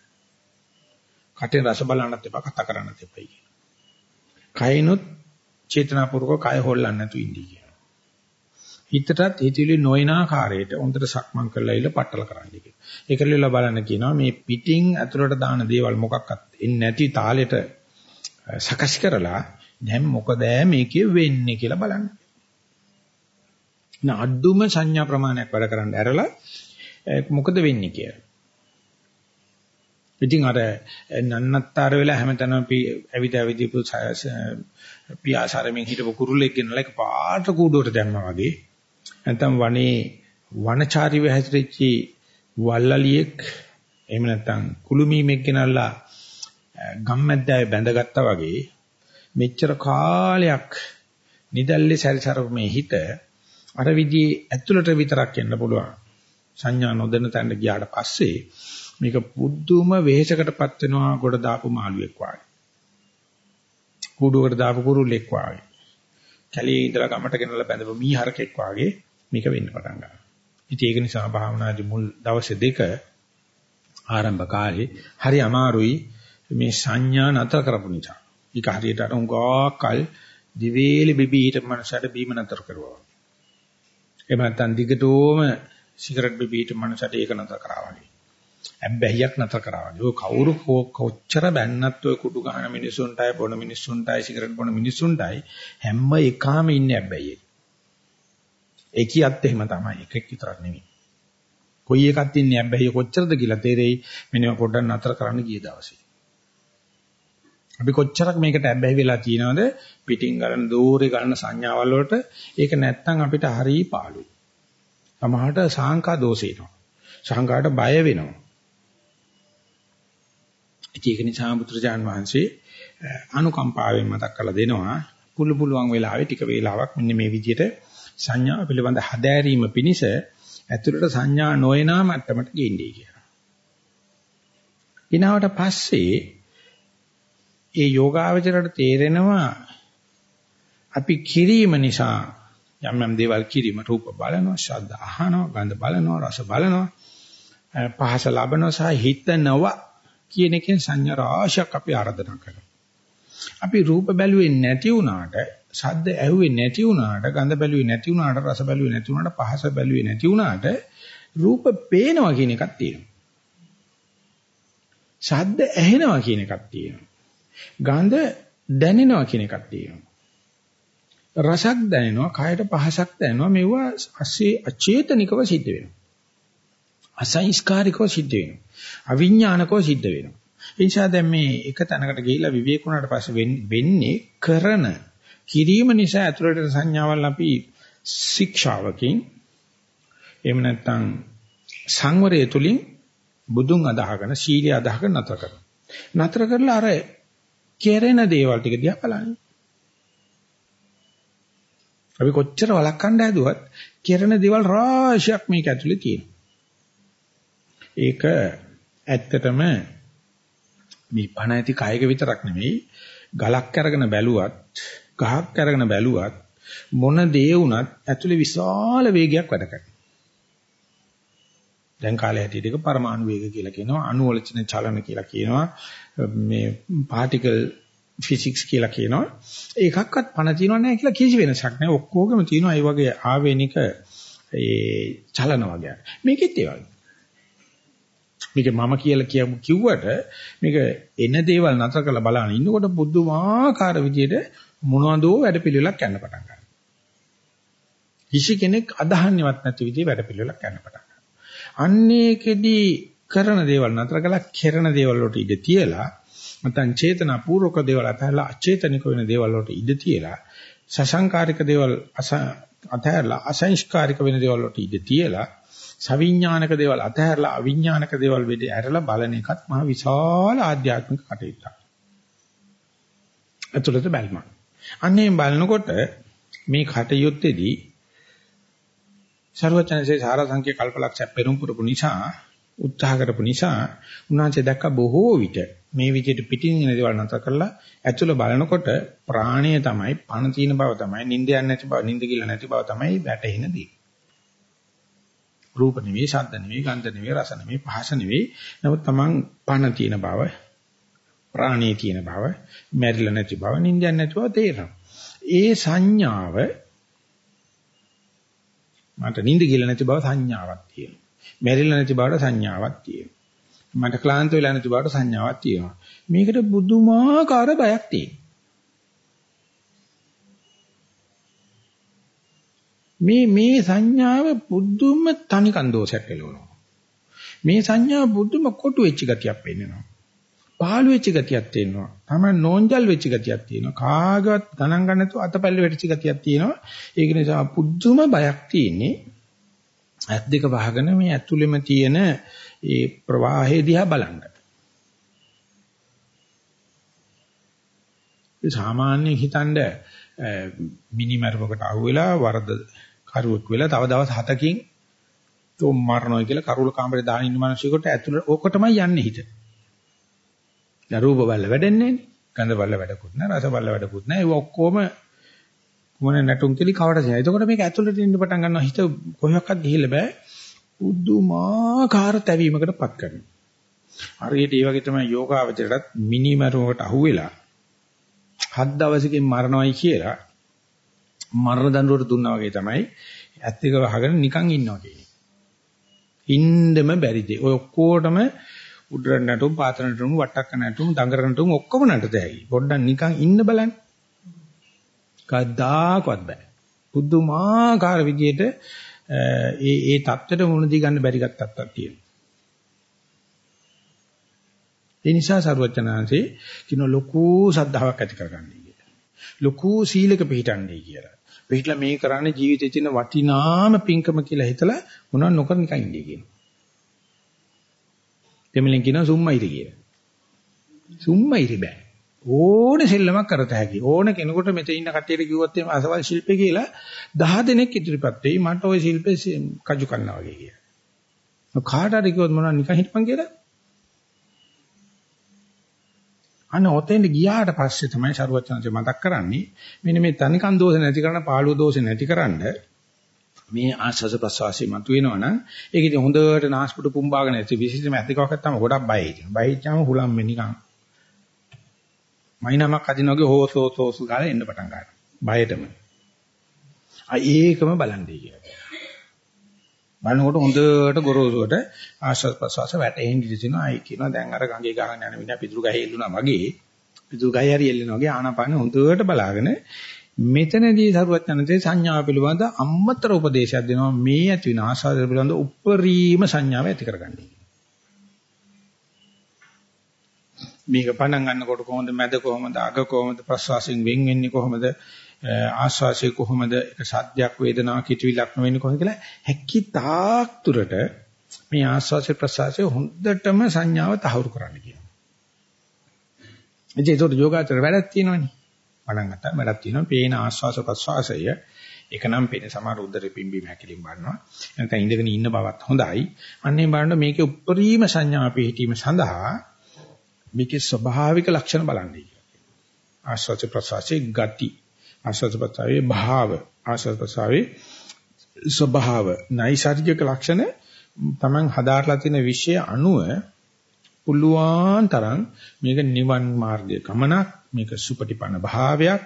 කටෙන් රස බලන්නත් එපා කතා කරන්නත් එපා කියන. කයිනුත් චේතනාපූර්වක කය හොල්ලන්න නැතු ඉඳී කියන. හිතටත් හිතවිලි නොයන ආකාරයට හොඳට සක්මන් කරලා ඉල පట్టල කරන්න කියලා. ඒකලිලා බලන්න කියනවා මේ පිටින් ඇතුළට දාන දේවල් මොකක්වත් එන්නේ නැති තාලෙට සකස් කරලා දැන් මොකද මේකේ වෙන්නේ කියලා බලන්න. නාඩුම සංඥා ප්‍රමාණයක් වැඩ කරන්න ඇරලා මොකද වෙන්නේ කියලා. ඉතින් අර නන්නත්තර වෙලා හැමතැනම ඇවිද ඇවිදපු පියාසාරමින් හිටපු කුරුල්ලෙක් ගෙනලා එක පාට කූඩුවට දැම්මා වගේ නැත්නම් වනේ වනචාරි වෙහැසිරෙච්චි වල්ලලියෙක් එහෙම නැත්නම් කුළුමීමෙක් ගෙනල්ලා ගම්මැද්දාවේ බැඳගත්තා වගේ මෙච්චර කාලයක් නිදල්ලේ සැරිසරමේ හිත අර විදිහේ ඇතුළට විතරක් එන්න පුළුවන් සංඥා නොදැන තැනට ගියාට පස්සේ මේක පුදුම වෙහෙසකටපත් වෙනවා ගොඩ දාපු මාළුවෙක් වගේ. කූඩුවකට දාපු කුරුල්ලෙක් වගේ. කැලේ ඉඳලා ගමට ගෙනලා බැඳපු මීහරකෙක් වගේ මේක වෙන්න පටන් ගන්නවා. ඉතින් ඒක නිසා භාවනාදී මුල් දවස් දෙක ආරම්භ කාලේ හරි අමාරුයි මේ සංඥා නතර කරපු නිසා. ඒක හරියට අර උගාකල් දිවේලි බිබී හිට මනසට බීම නතර කරුවා. එහෙම නැත්නම් දිගටම සිගරට් බිබී හිට මනසට ඒක නතර කරා වගේ. ඇබ්බැහියක් නතර කරා වගේ. ඔය කවුරු කොච්චර බැන්නත් ඔය කුඩු ගහන මිනිසුන්ටයි බොන මිනිසුන්ටයි සිගරට් බොන මිනිසුන්ටයි හැම එකාම ඉන්නේ ඇබ්බැහියේ. ඒකියත් එහෙම තමයි. එකෙක් විතරක් නෙමෙයි. කොයි එකක් ඉන්නේ ඇබ්බැහිය කොච්චරද කියලා තේරෙයි. මෙන්න පොඩ්ඩක් නතර කරන්න ගිය දවසේ. අපි කොච්චරක් මේකට ඇබ්බැහි වෙලා තියෙනවද පිටින් ගන්න දෝරේ ගන්න සංඥාවල් වලට ඒක නැත්තම් අපිට හරිය පාළුයි. සමහරට සාංකා දෝෂ එනවා. සංඝාට බය වෙනවා. ඒක නිසා බුදුරජාන් වහන්සේ අනුකම්පාවෙන් මතක් කරලා දෙනවා පුළු පුළුවන් වෙලාවෙ ටික වේලාවක් මෙන්න මේ විදිහට සංඥා පිළිබඳ හදෑරීම පිණිස ඇතුළට සංඥා නොයනා මට්ටමට ගෙන්නේ කියලා. ඊනවට පස්සේ ඒ යෝගාවචරයට තේරෙනවා අපි කිරීම නිසා යම් යම් දේවල් කිරීම රූප බලනවා, ශබ්ද අහනවා, ගන්ධ බලනවා, රස බලනවා, පහස ලබනවා සහ හිතනවා කියන එකෙන් සංඥා රාශියක් අපි ආරාධනා කරනවා. අපි රූප බැලුවේ නැති වුණාට, ශබ්ද ඇහුවේ නැති වුණාට, ගන්ධ බැලුවේ නැති වුණාට, රස බැලුවේ නැති වුණාට, පහස බැලුවේ නැති වුණාට රූප පේනවා කියන එකක් තියෙනවා. ශබ්ද ඇහෙනවා කියන එකක් තියෙනවා. ගඳ දැනෙනවා කියන එකක් තියෙනවා. රසක් දැනෙනවා, කයට පහසක් දැනෙනවා. මේවා අස්සේ අචේතනිකව සිද්ධ වෙනවා. අසංස්කාරිකව සිද්ධ වෙනවා. අවිඥානිකව සිද්ධ වෙනවා. ඒ නිසා දැන් මේ එක තැනකට ගිහිල්ලා විවේක වුණාට පස්සේ වෙන්නේ කරන කිරීම නිසා ඇතුළට සංඥාවල් අපි ශික්ෂාවකින් එහෙම නැත්නම් සංවරය තුලින් බුදුන් අදහගෙන සීලය අදහගෙන නතර කරනවා. නතර කරලා අර කෙරෙන දේවල් ටික දිහා බලන්න. අපි කොච්චර වළක්වන්න හැදුවත් කෙරෙන දේවල් රාශියක් මේක ඇතුලේ තියෙනවා. ඒක ඇත්තටම මේ පණ ඇති කායක විතරක් නෙමෙයි ගලක් අරගෙන බැලුවත් ගහක් අරගෙන බැලුවත් මොන දේ වුණත් ඇතුලේ විශාල වේගයක් වැඩ කරනවා. දැන් කාලේ හැටියට ඒක පරමාණු වේග කියලා කියනවා අණු වල තියෙන චලන කියලා කියනවා මේ පාටිකල් ෆිසික්ස් කියලා කියනවා. ඒකක්වත් පණ තියනව නැහැ කියලා කිසි වෙනසක් නැහැ. ඔක්කොගෙම තියෙනවා. ඒ වගේ ආවේනික ඒ චලන වගේ. මේකෙත් ඒ වගේ. මේක මම කියලා කිව්වට මේක එන දේවල් නතර කරලා බලන ඉන්නකොට බුද්ධමාකාර විදියට මොනවදෝ වැඩ පිළිවෙලක් යන්න පටන් ගන්නවා. කිසි කෙනෙක් අදහන්නේවත් නැති විදිහේ වැඩ පිළිවෙලක් යන්න පටන් ගන්නවා. අන්නේකෙදී කරන දේවල් නතර කළා කෙරෙන දේවල් වලට ඉඩ තියලා නැත්නම් චේතනාපූර්වක දේවල් අතහැරලා අචේතනික වෙන දේවල් වලට ඉඩ තියලා සසංකාරික දේවල් අතහැරලා අසංස්කාරික වෙන දේවල් වලට ඉඩ තියලා සවිඥානික දේවල් අතහැරලා අවිඥානික දේවල් වෙදී ඇරලා බලන එකත් මහ විශාල ආධ්‍යාත්මික කටයුත්තක්. අතුලත බැල්මක්. අන්නේ බලනකොට මේ කටයුත්තේදී ਸਰවචනසේ සාරාංශික කල්පලක්ෂය පෙරම් පුරපු නිසා උත්සාහ කරපු නිසා උන්වහන්සේ දැක්ක බොහෝ විට මේ විදිහට පිටින් එන දේවල් නැතර කරලා ඇතුළ බලනකොට ප්‍රාණය තමයි පණ තියෙන බව තමයි නිින්ද යන්නේ නැති බව නිින්ද කියලා නැති බව තමයි වැටහෙන දේ. රූප නෙවෙයි, ශබ්ද නෙවෙයි, ගන්ධ නෙවෙයි, රස නෙවෙයි, පහස නෙවෙයි. නමුත් Taman පණ තියෙන බව, ප්‍රාණයේ තියෙන බව, මැරිලා නැති බව, නිින්දයක් නැති බව තේරෙනවා. ඒ සංඥාව මට නිින්ද කියලා නැති බව සංඥාවක් තියෙනවා. මැරිලා නැති බවට සංඥාවක් තියෙනවා. මට ක්ලාන්ත වෙලා නැති බවට සංඥාවක් තියෙනවා. මේකට බුදුමාකාර බයක් තියෙනවා. මේ මේ සංඥාව බුදුම තනිකන් දෝෂයක් එළවනවා. මේ සංඥාව බුදුම කොටු වෙච්ච ගතියක් පෙන්නනවා. පහළු වෙච්ච ගතියක් තියෙනවා. තමයි නෝන්ජල් වෙච්ච ගතියක් තියෙනවා. කාගවත් ගණන් ගන්න නැතුව අතපල්ලේ වෙච්ච ගතියක් තියෙනවා. ඒක නිසා පුදුම බයක් තියෙන්නේ. ඇත් දෙක වහගෙන මේ ඇතුළෙම තියෙන ඒ ප්‍රවාහය දිහා බලන්න. සාමාන්‍ය හිතනද මිනිමරමකට අහුවෙලා වරද කරුවෙක් වෙලා තව දවස් 7කින් තෝ මරනවා කියලා කරුල කාමරේ දාන ඉන්න මිනිස්සුන්ට ඇතුළට ඕකටමයි යන්නේ හිත. දැන් රූප බල්ල වැඩන්නේ නැහැ. ගන්ධ බල්ල වැඩකුත් නැහැ. රස බල්ල වැඩකුත් නැහැ. ඒ ඔක්කොම මොන නැටුම් කෙලි කවට තියෙනවා. එතකොට මේක ඇතුළට ඉන්න පටන් ගන්නවා. හිත කොහොමවත් ගිහිල්ලා බෑ. උද්දුමාකාර තැවීමකටපත් කරනවා. හරියට ඒ වගේ තමයි යෝගාවචරයටත් මිනිමරුවකට අහුවෙලා හත් දවසකින් මරණවයි කියලා මරණ දඬුවර දුන්නා වගේ තමයි ඇත්ත එක වහගෙන නිකන් ඉන්නවා කියන්නේ. ඉන්නම බැරිද? ඔය ඔක්කොටම උඩර නටුම් පාතර නටුම් වට්ටක්ක නටුම් දඟර නටුම් ඔක්කොම නටත හැකි. පොඩ්ඩක් නිකන් ඉන්න බලන්න. කද්දාකවත් බෑ. බුද්ධමාකාර විදියට ඒ ඒ தත්තට මුණ දී ගන්න බැරි ගත්තක් තියෙනවා. ඒ නිසා සරුවචනාංශේ කියන ලොකු සද්ධාාවක් ඇති කරගන්නයි කියලා. ලොකු සීලක පිළිටන්නේ කියලා. පිළිట్లా මේ කරන්නේ ජීවිතේ තියෙන වටිනාම පිංකම කියලා හිතලා මොනවා නොකර නිකන් ඉන්නේ කියනවා. දෙමළෙන් කියනවා සුම්මයිරි කියලා. සුම්මයිරි බෑ. ඕන සෙල්ලමක් කරත හැකි. ඕන කෙනෙකුට මෙතන ඉන්න කට්ටියට කිව්වොත් එimhe අසවල් ශිල්පේ කියලා 10 දෙනෙක් ඉදිරිපත් වෙයි. මට ওই ශිල්පේ කජු කන්නා වගේ කියලා. කාට හරි කිව්වොත් මොනවා නිකන් හිටපන් කියලා? අන්න ඔතෙන්ට ගියාට පස්සේ තමයි ශරුවචනන්සේ මතක් කරන්නේ මෙන්න මේ තනිකන් දෝෂ නැති කරන පාළුව දෝෂ නැතිකරන්න මේ ආස්වාස ප්‍රසවාසී මතුවෙනවනම් ඒක ඉතින් හොඳට නාස්පුඩු පුම්බාගෙන ඇති විශේෂම ඇතිකවක් තමයි ගොඩක් බය හිටිනවා. බය හිච්චාම හුලම් වෙ නිකන්. මයිනමක් අදින වගේ හෝස් හෝස් හෝස් ගාලා එන්න පටන් ගන්නවා. බයටම. ආ ඒකම බලන්නේ කියලා. බලනකොට හොඳට ගොරෝසුවට ආශ්වාස ප්‍රශ්වාස වැටෙන්න ඉඳී තිනවා. අය කියනවා දැන් අර ගඟේ ගහගෙන යන මිනිහා පිටුරු ගහේ එල්ලුණා වගේ. පිටුරු ගහේ හරි එල්ලෙනවා වගේ ආනාපාන හොඳට බලාගෙන මෙතනදී සරුවත් යනතේ සංඥාව පිළිබඳ අම්මතර උපදේශයක් දෙනවා මේ ඇති වෙන ආශාද පිළිබඳ උප්පරීම සංඥාව ඇති කරගන්න. මේක පණන් ගන්නකොට කොහොමද මැද කොහොමද අග කොහොමද ප්‍රසවාසයෙන් වෙන් වෙන්නේ කොහොමද ආස්වාසිය කොහොමද ඒක සද්දයක් වේදනාවක් හිතවිලක් නොවෙන්නේ කොහොමද කියලා හැකි තාක් තුරට මේ ආස්වාසිය ප්‍රසවාසය හොඳටම සංඥාව තහවුරු කරන්න කියනවා. එතකොට ඒකට යෝගාචර වැඩක් තියෙනවනේ. පණන් ගත්තා වැඩක් තියෙනවා. පේන ආස්වාස ප්‍රසවාසය ඒක නම් පේන සමහර උදරේ පිම්බීම හැකිලින් බලනවා. නැත්නම් ඉඳගෙන ඉන්න බවත් හොඳයි. අන්නේ බලන්න මේකේ උප්පරීම සංඥා පිහිටීම සඳහා මේකේ ස්වභාවික ලක්ෂණ බලන්නේ. ආස්වාස ප්‍රසවාසයේ ගති. ආස්වාද ප්‍රසාවේ භාව. ආස්වාද ප්‍රසාවේ ස්වභාව. නයිසර්ගික ලක්ෂණ Taman හදාarලා තියෙන විෂය අනුව පුළුවන් තරම් මේක නිවන් මාර්ගයේ ගමනක් මේක සුපටිපන්න භාවයක්.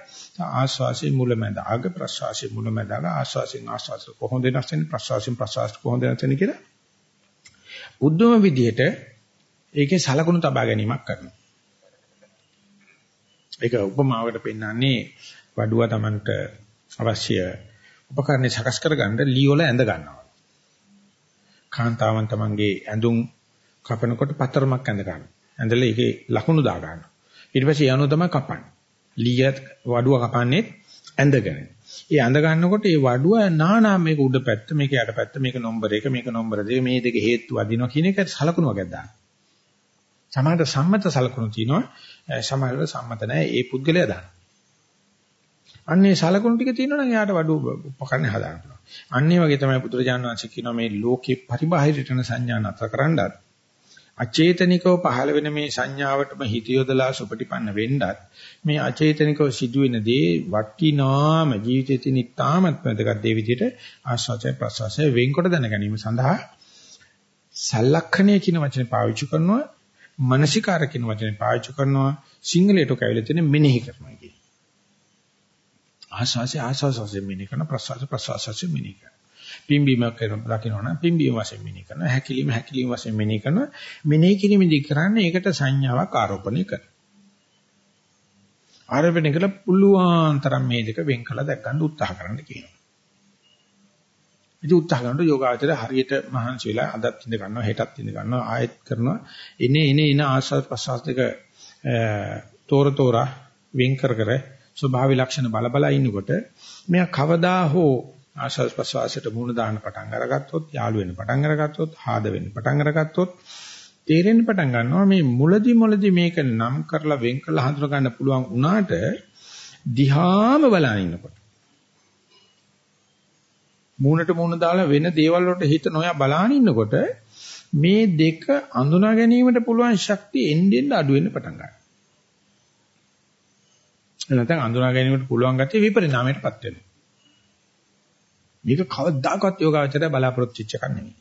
ආස්වාසේ මුලමඳ අග ප්‍රසවාසේ මුලමඳ අග ආස්වාසෙන් ආස්වාස කොහොමද නැසෙන්නේ ප්‍රසවාසෙන් ප්‍රසවාස කොහොමද නැසෙන්නේ කියලා. උද්දම විදියට ඒකේ සලකුණු තබා ගැනීමක් කරනවා ඒක උපමාවකට පෙන්නන්නේ වඩුව Tamanට අවශ්‍ය උපකරණ සකස් කරගන්න ලී වල ඇඳ ගන්නවා. කාන්තාවන් Tamanගේ ඇඳුම් කපනකොට පතරමක් ඇඳ ගන්නවා. ඇඳලා ඒකේ ලකුණු දා ගන්නවා. ඊට පස්සේ යනෝ තමයි කපන්නේ. ලීයත් වඩුව කපන්නේ ඇඳගෙන. ඒ ඇඳ ගන්නකොට ඒ වඩුව නානා මේක උඩ පැත්ත මේක යට පැත්ත මේක නම්බර 1 මේක නම්බර 2 මේ දෙක හේතු අදිනවා කියන එක සලකුණු වගේ දානවා. සමහරට සම්මත සලකුණු තියෙනවා සමහරට සම්මත නැහැ ඒ පුද්ගලයා දානවා. අන්නේ සලකුණු ටික තියෙනවා නම් එයාට වඩු උපකරණ හදාගන්න පුළුවන්. අන්නේ වගේ තමයි බුදුරජාණන් වහන්සේ කියනවා මේ ලෝකේ පරිබාහිරටන සංඥා නතර කරන්නත් අචේතනිකව පහළ වෙන මේ සංඥාවටම හිත යොදලා සුපටිපන්න වෙන්නත් මේ අචේතනිකව සිදුවෙන දේ වටිනාම ජීවිතයේ තියෙන ඉතාමත් වැදගත් දේ විදිහට ආස්වාදය ප්‍රසවාසය වෙන්කොට දැන ගැනීම සඳහා සලක්ෂණය කියන වචනේ පාවිච්චි කරනවා මානසිකාර කියන වචනේ පාවිච්චි කරනවා සිංහලයට කැවිලා තියෙන මෙනෙහි කරනවා කියන්නේ ආස්වාසය ආස්වාසයෙන් මෙනෙහි කරන ප්‍රසවාස ප්‍රසවාසයෙන් මෙනෙහි කරන. පිම්බීම කරන දකින්නවනම් පිම්බීම වශයෙන් මෙනෙහි කරනවා. හැකිලිම හැකිලිම වශයෙන් මෙනෙහි කරනවා. මෙනෙහි කිරීමේදී කරන්නේ ඒකට සංඥාවක් ආරෝපණය කරනවා. ආරෝපණය කළා පුළුවන් තරම් මේ දෙක වෙන් කළා දැක් ගන්න උත්සාහ කරන්න කියනවා. ඉතින් උත්සාහ කරනකොට යෝගාචරය හරියට මහන්සි වෙලා අදත් ඉඳ ගන්නවා හෙටත් ඉඳ ගන්නවා ආයෙත් කරනවා. එනේ එනේ එන ආස්වාද ප්‍රසවාස දෙක තෝර තෝරා වෙන් කර කර ස්වභාවි ලක්ෂණ බල බල ඉන්නකොට මෙයා කවදා හෝ ආශස් ප්‍රසවාසයට මුහුණ දාන්න පටන් අරගත්තොත් යාළු වෙන්න පටන් අරගත්තොත් ආද වෙන්න පටන් අරගත්තොත් තේරෙන්න පටන් ගන්නවා මේ මුලදි මුලදි මේක නම් කරලා වෙන් කරලා හඳුනා ගන්න පුළුවන් වුණාට දිහාම බලන ඉන්නකොට මූණට මූණ දාලා වෙන දේවල් වලට හිත නොයා බලාන ඉන්නකොට මේ දෙක අඳුනා ගැනීමට පුළුවන් ශක්තිය එන්න අඩු වෙන්න පටන් ගන්නවා. නැත්නම් අඳුනා ගැනීමට පුළුවන් ගැතිය විපරිණාමයටපත් වෙනවා. මේක කවදාකවත් යෝගාවචරය බලාපොරොත්තු වෙච්ච එකක් නෙමෙයි.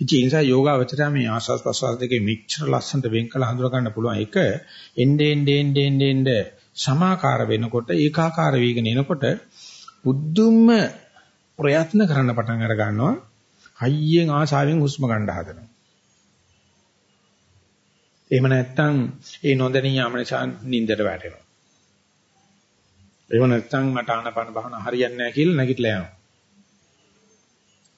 ඉතින් ඒ නිසා යෝගාවචරය මේ ආස්වාස් ප්‍රසවාස දෙකේ මිච්ඡර ලස්සනට වෙන් කළ හඳුනා ගන්න පුළුවන් එක එnde ende ende ende ende සමාකාර වෙනකොට ඒකාකාර වීගෙන එනකොට බුද්ධුම ප්‍රයත්න කරන්න පටන් අර ගන්නවා හයියෙන් ආසාවෙන් හුස්ම ගන්න හදනවා. එහෙම නැත්නම් ඒ නොදැනී යාම නිසා නිින්දට වැටෙනවා. එහෙම නැත්නම් මට ආනපන භාවන හරියන්නේ නැහැ කියලා නැගිටලා යනවා.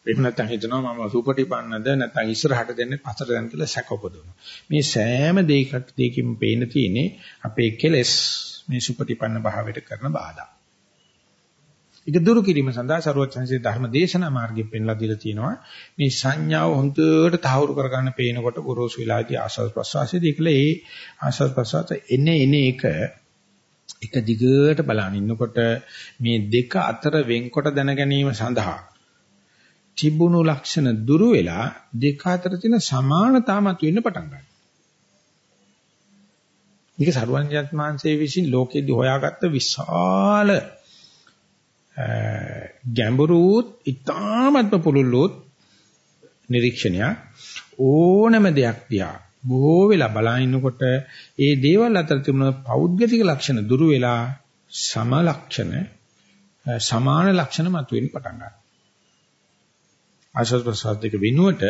එහෙම නැත්නම් හිතනවා මම සුපටිපන්නද නැත්නම් ඉස්සරහට දෙන්නේ පස්සට දැන් කියලා සැකපොදනවා. මේ සෑම දෙයකට දෙයකින් පේන තියෙන්නේ අපේ කෙලෙස් මේ සුපටිපන්න භාවයට කරන බාධා. ඒක දුරු කිරීම සඳහා ਸਰවඥාන්සේ ධර්ම දේශනා මාර්ගයෙන් පෙන්ලා දීලා තියෙනවා. මේ සංඥාව හොඳට තහවුරු කරගන්න පේනකොට ගොරෝසු වෙලාදී ආස්වාද ප්‍රසවාසයේදී ඒකල ඒ ආස්වාද ප්‍රසවාස එන්නේ එන්නේ එක එක දිගට බලන ඉන්නකොට මේ දෙක අතර වෙන්කොට දැන ගැනීම සඳහා තිබුණු ලක්ෂණ දුරු වෙලා දෙක අතර තියෙන සමානතාවමත් වෙන්න පටන් ගන්නවා. මේක සරුවන්ජත් මාංශයේ විසින් ලෝකෙදි හොයාගත්ත විශාල ගැඹුරුත් ඊ타මත්ම පුළුල්ලොත් නිරීක්ෂණයක් ඕනම දෙයක් දිහා බොහෝ වෙලා බලනකොට ඒ දේවල් අතර තිබුණ පෞද්ගලික ලක්ෂණ දුරු වෙලා සම ලක්ෂණ සමාන ලක්ෂණ මතුවෙන්න පටන් ගන්නවා. ආශස් ප්‍රසාද දෙක වෙනුවට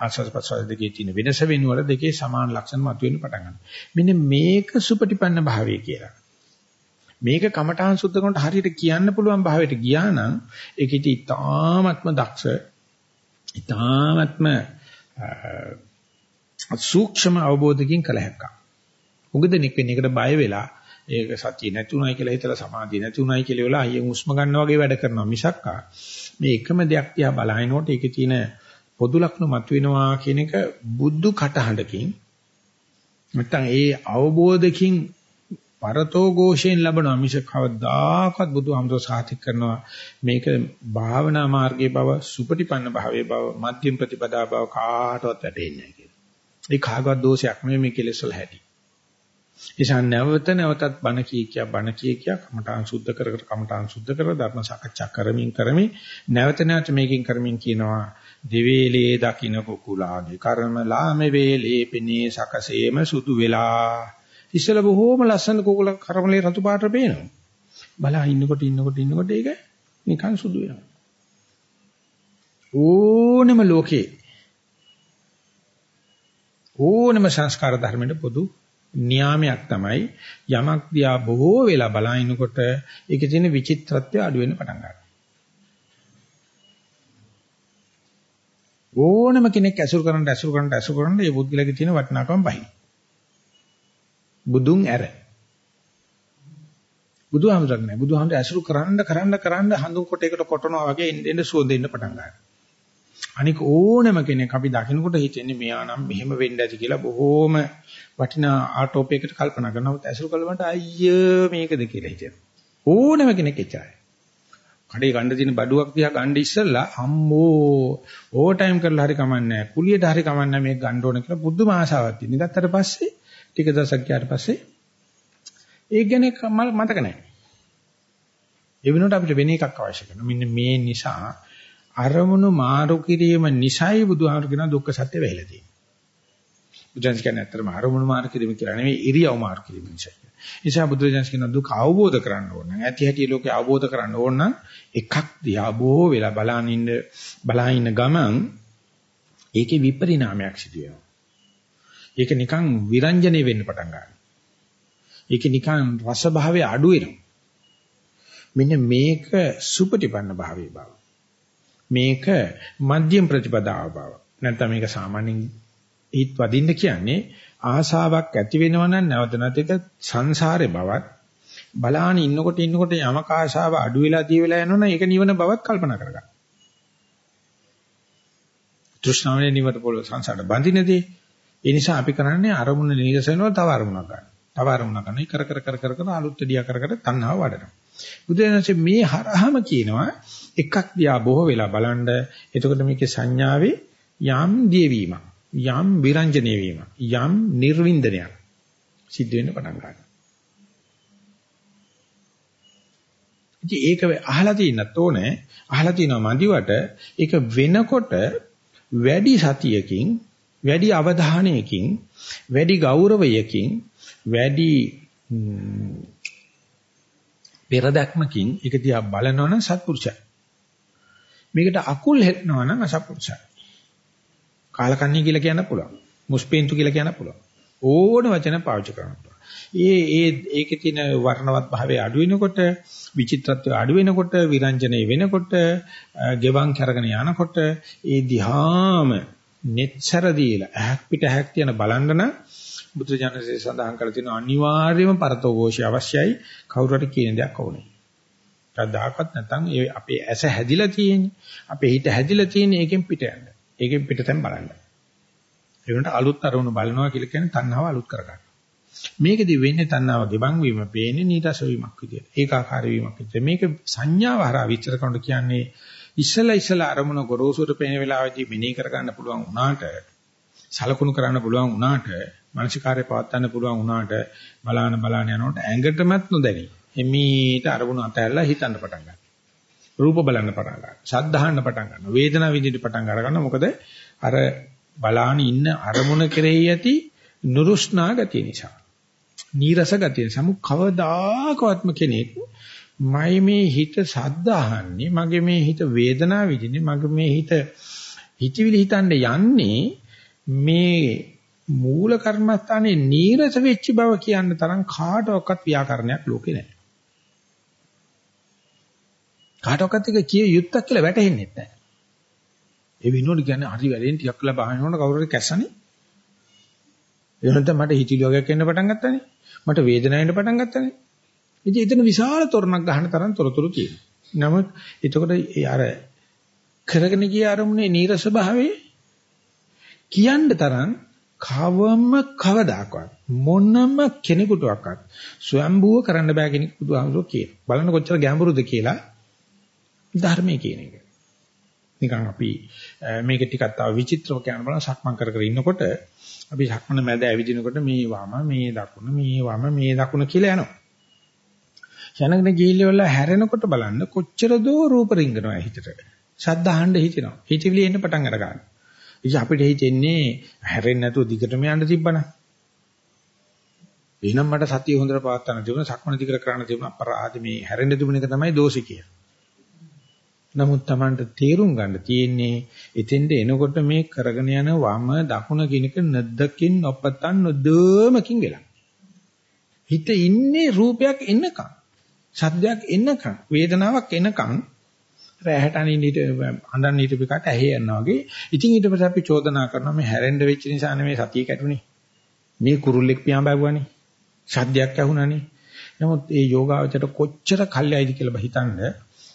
ආශස් ප්‍රසාද දෙකේ තියෙන වෙනස වෙනුවට දෙකේ සමාන ලක්ෂණ මතුවෙන්න පටන් ගන්නවා. මෙන්න මේක සුපටිපන්න භාවය කියලා. මේක කමඨාන් සුද්ධ කරනකොට හරියට කියන්න පුළුවන් භාවයට ගියා නම් ඒක ඉති ඉතාමත්ම දක්ෂ ඉතාමත්ම සූක්ෂම අවබෝධකින් කළ හැකියි. උගද නිකෙනෙකුට බය වෙලා ඒක සතිය නැතුණයි කියලා හිතලා සමාධිය නැතුණයි කියලා වෙලා අයියෙන් උස්ම ගන්නවා වගේ වැඩ කරනවා මිසක්කා මේ එකම දෙයක් දිහා බලහිනකොට ඒකේ තියෙන පොදු ලක්ෂණ මතුවෙනවා කියන එක බුද්ධ කටහඬකින් නැත්නම් ඒ අවබෝධකින් පරතෝ ഘോഷයෙන් ලැබෙනවා මිස කවදාකවත් බුදුහාමුදුර සාතික් කරනවා මේක භාවනා මාර්ගයේ බව සුපටිපන්න භාවයේ බව මධ්‍යම ප්‍රතිපදා බව කාටවත් වැටෙන්නේ නැහැ කියලා. ඒ කාගවත් දෝෂයක් නෙමෙයි මේ කෙලෙස් වල හැටි. ඒසන් නැවත නැවතත් බණ කී කිය බණ කී කිය කමඨාන් සුද්ධ කර කර කමඨාන් සුද්ධ කර ධර්ම සාකච්ඡා කරමින් කරමින් නැවත නැවත මේකෙන් කරමින් කියනවා දිවේලේ දකින්න කුකුලාගේ කර්ම ලාමේ වේලේ පෙනේ සකසේම සුදු වෙලා ඉස්සෙල්ලා බොහෝම ලස්සන කුකුල කර්මලේ රතු පාට පේනවා බලා ඉන්නකොට ඉන්නකොට ඉන්නකොට ඒක නිකන් සුදු වෙනවා ඕනෙම ලෝකේ ඕනෙම සංස්කාර ධර්මෙට පොදු නියාමයක් තමයි යමක් දිහා බොහෝ වෙලා බලනකොට ඒකේ තියෙන විචිත්‍රත්වය අඩු වෙන්න පටන් ගන්නවා. ඕනම කෙනෙක් ඇසුරු කරන්න ඇසුරු කරන්න ඇසුරු කරන්න මේ බුද්ධිලගේ තියෙන වටිනාකම බහි. බුදුන් ඇර. බුදුහාමුදුරන් නෑ. බුදුහාමුදුර ඇසුරු කරන්න කරන්න කරන්න හඳුන් කොටයකට කොටනවා වගේ එන්න එන්න සුවඳ එන්න පටන් ගන්නවා. අනික ඕනම කෙනෙක් අපි දකින්නකොට හිතෙන්නේ මෙයා නම් මෙහෙම වෙන්න ඇති කියලා බොහෝම වටිනා ආටෝපයකට කල්පනා කරනවත් ඇසුරු කළමට අයිය මේකද කියලා හිතෙනවා. ඕනම කෙනෙක් එච්චරයි. කඩේ ගන්න තියෙන බඩුවක් දිහා ගන්න ඉස්සෙල්ලා අම්මෝ ඕවර් ටයිම් කරලා හරි කමන්නේ කුලියට හරි කමන්නේ මේක ගන්න ඕන කියලා බුද්ධ මාසාවක් තියෙන. ගත්තට පස්සේ ටික දවසක් ගියාට පස්සේ ඒක ගැන මතක නැහැ. ඒ වෙනුවට අපිට වෙන එකක් අවශ්‍ය කරනවා. මෙන්න මේ නිසා අරමුණු මාරු කිරීම නිසයි බුදුහාමුදුරු කියන දුක්ඛ සත්‍ය වෙහෙලා තියෙන්නේ. බුදුන්ස් කියන්නේ ඇත්තටම අරමුණු මාරු කිරීම කියලා නෙවෙයි ඉරියව් මාරු කිරීම නිසා. නිසා බුදුරජාණන් කියන දුක අවබෝධ කරගන්න ඕන නම් ඇති හැටි ලෝකේ අවබෝධ කරගන්න ඕන නම් එකක් දිහා බොහෝ වෙලා බලන් ඉන්න බලා ඉන්න ගමන් ඒකේ විපරිණාමයක් සිදු වෙනවා. ඒක නිකන් විරංජනේ වෙන්න පටන් ගන්නවා. ඒක නිකන් රස භාවය අඩු වෙනවා. මෙන්න මේක සුපටිපන්න භාවයේ බව. මේක මධ්‍යම ප්‍රතිපදාව බව. නැත්නම් මේක සාමාන්‍යයෙන් හිත වදින්න කියන්නේ ආසාවක් ඇති වෙනවා නම් නැවත නැතික සංසාරේ බවත් බලාන ඉන්නකොට ඉන්නකොට යමක ආශාව අඩු වෙලා දිය වෙලා යනවනම් ඒක නිවන බවත් කල්පනා කරගන්න. තෘෂ්ණාවේ නිවට පොළ සංසාරට බඳිනදී ඒ නිසා අපි කරන්නේ අරමුණ නිරස වෙනවා තව අරමුණක් ගන්න. තව අරමුණක් ගන්න. කර කර කර කර කර අලුත් දියා කර කර තණ්හාව වඩනවා. බුදුරජාණන්සේ මේ හරහම කියනවා එකක් දිහා බොහෝ වෙලා බලන්න එතකොට මේකේ සංඥාවේ යම් දියවීමක් යම් විරංජනේ වීමක් යම් නිර්වින්දනයක් සිද්ධ වෙන්න පටන් ගන්නවා. ඉතින් ඒක අහලා තියෙනත් ඕනේ අහලා තියෙනවා මදිවට ඒක වෙනකොට වැඩි සතියකින් වැඩි අවධානයකින් වැඩි ගෞරවයකින් වැඩි පෙරදක්මකින් ඒක දිහා බලනවනම් සත්පුරුෂය. මේකට අකුල් හෙටනවා නම් අසත්පුරුෂය. කාලකන්ණී කියලා කියන්න පුළුවන්. මුස්පේන්තු කියලා කියන්න පුළුවන්. ඕන වචන පාවිච්චි කරන්න පුළුවන්. ඒ ඒ ඒකේ තියෙන වර්ණවත් භාවය අඩු වෙනකොට, විචිත්‍රත්වය අඩු වෙනකොට, විරංජනේ වෙනකොට, ගෙවම් කරගෙන යනකොට ඒ දිහාම netසර දීලා ඇහක් පිට ඇහක් තියන බලන්න නම් බුදුජානකසේ සඳහන් කරලා තියෙන අනිවාර්යම පරතෝഘോഷය අවශ්‍යයි කවුරු හරි කියන දෙයක් ඕනේ. කවදාකවත් නැත්නම් ඒ අපේ ඇස හැදිලා තියෙන්නේ. අපේ හිත හැදිලා තියෙන්නේ ඒකෙන් පිට යන්න. ඒකෙන් පිටතෙන් බලන්න. ඒ වුණාට අලුත් අරමුණු බලනවා කියලා කියන්නේ තණ්හාව අලුත් කරගන්න. මේකෙදි වෙන්නේ තණ්හාව ගෙබන් වීම පේන්නේ නීරස වීමක් විදියට. ඒකාකාර වීමක් විදියට. මේක සංඥාව හරහා විචාර කරනකොට කියන්නේ ඉස්සලා ඉස්සලා අරමුණ ගොරෝසුට පේන වෙලාවෙදී මෙනෙහි කරගන්න පුළුවන් වුණාට සලකුණු කරන්න පුළුවන් වුණාට මානසිකාරය පවත්වන්න පුළුවන් වුණාට බලාන බලාන යනකොට ඇඟටමත් නොදැනි. එමීට අරමුණු අතහැරලා හිතන්න පටන් ගන්නවා. රූප බලන්න පටන් ගන්නවා. ශබ්දහන්න පටන් ගන්නවා. වේදනාව විඳින්න පටන් ගන්නවා. මොකද අර බලාන ඉන්න අරමුණ කෙරෙහි ඇති නුරුස්නා ගතිය නිසා. නීරස ගතිය නිසා මු කවදාකවත්ම කෙනෙක් මයි මේ හිත සද්ද අහන්නේ මගේ මේ හිත වේදනාව විඳින්නේ මගේ මේ හිත හිතවිලි හිතන්න යන්නේ මේ මූල කර්මස්ථානයේ නීරස වෙච්ච බව කියන්න තරම් කාටවත් ව්‍යාකරණයක් ලෝකේ නැහැ. කාටවත් එක කිය යුත්තක් කියලා වැටහෙන්නේ නැහැ. ඒ වෙනුවට කියන්නේ හරි වැඩෙන් ටිකක් වෙලා බහිනවකොට කවුරු හරි කැස්සනේ. ඒ වෙනත මට හිතිලි වගේක් එන්න පටන් ගත්තානේ. මට වේදනාවෙන්න පටන් ගත්තානේ. ඉතින් එතන විශාල තොරණක් ගන්න තරම් තොරතුරු තියෙනවා. නමුත් එතකොට අර කරගෙන ගිය අරමුණේ නීරස භාවයේ කියන්න තරම් කවම කවදාකවත් මොනම කෙනෙකුටවත් ස්වයම්බුව කරන්න බෑ කෙනෙක් බුදුහාමුදුරුවෝ කියන. බලන්න කොච්චර ගැඹුරුද කියලා ධර්මයේ කියන එක. නිකන් අපි මේක ටිකක් තව විචිත්‍රව කියන්න බලන සක්මන් කර කර ඉන්නකොට අපි සක්මන මැද ඇවිදිනකොට මේ වම මේ දකුණ මේ වම මේ දකුණ කියලා යනවා. යනගෙන ගිහිල්ල හැරෙනකොට බලන්න කොච්චර දෝ රූප රිංගනවා හිතට. ශබ්ද අහන්න හිතෙනවා. හිතවිලි එන්න පටන් අර ගන්නවා. ඉතින් අපිට හිතෙන්නේ හැරෙන්නේ නැතුව දිගටම යන්න තිබ්බනම්. එහෙනම් මට සතිය හොඳට පවත් ගන්න තිබුණා සක්මන දිගට කරන්න තිබුණා අපරාධ මේ හැරෙන්න තිබුණ එක තමයි දෝෂි කියලා. නමුත් Tamanට තේරුම් ගන්න තියෙන්නේ එතෙන්ද එනකොට මේ කරගෙන යන වම දකුණ කිනක නැද්දකින් නොපතන් නොදොමකින් වෙලා. හිත ඉන්නේ රූපයක් එන්නකම්. සද්දයක් එන්නකම් වේදනාවක් එනකම් රැහැට අනින්න ඊට හඳන් ඊට පිටකට ඇහි යනවා වගේ. ඉතින් ඊට පස්සේ අපි චෝදනා කරනවා මේ හැරෙන්න වෙච්ච නිසා නෙමෙයි සතිය කැඩුනේ. මේ කුරුල්ලෙක් පියාඹවුවානේ. සද්දයක් ඇහුණානේ. නමුත් ඒ යෝගාවචර කොච්චර කල්යයිද කියලා හිතන්න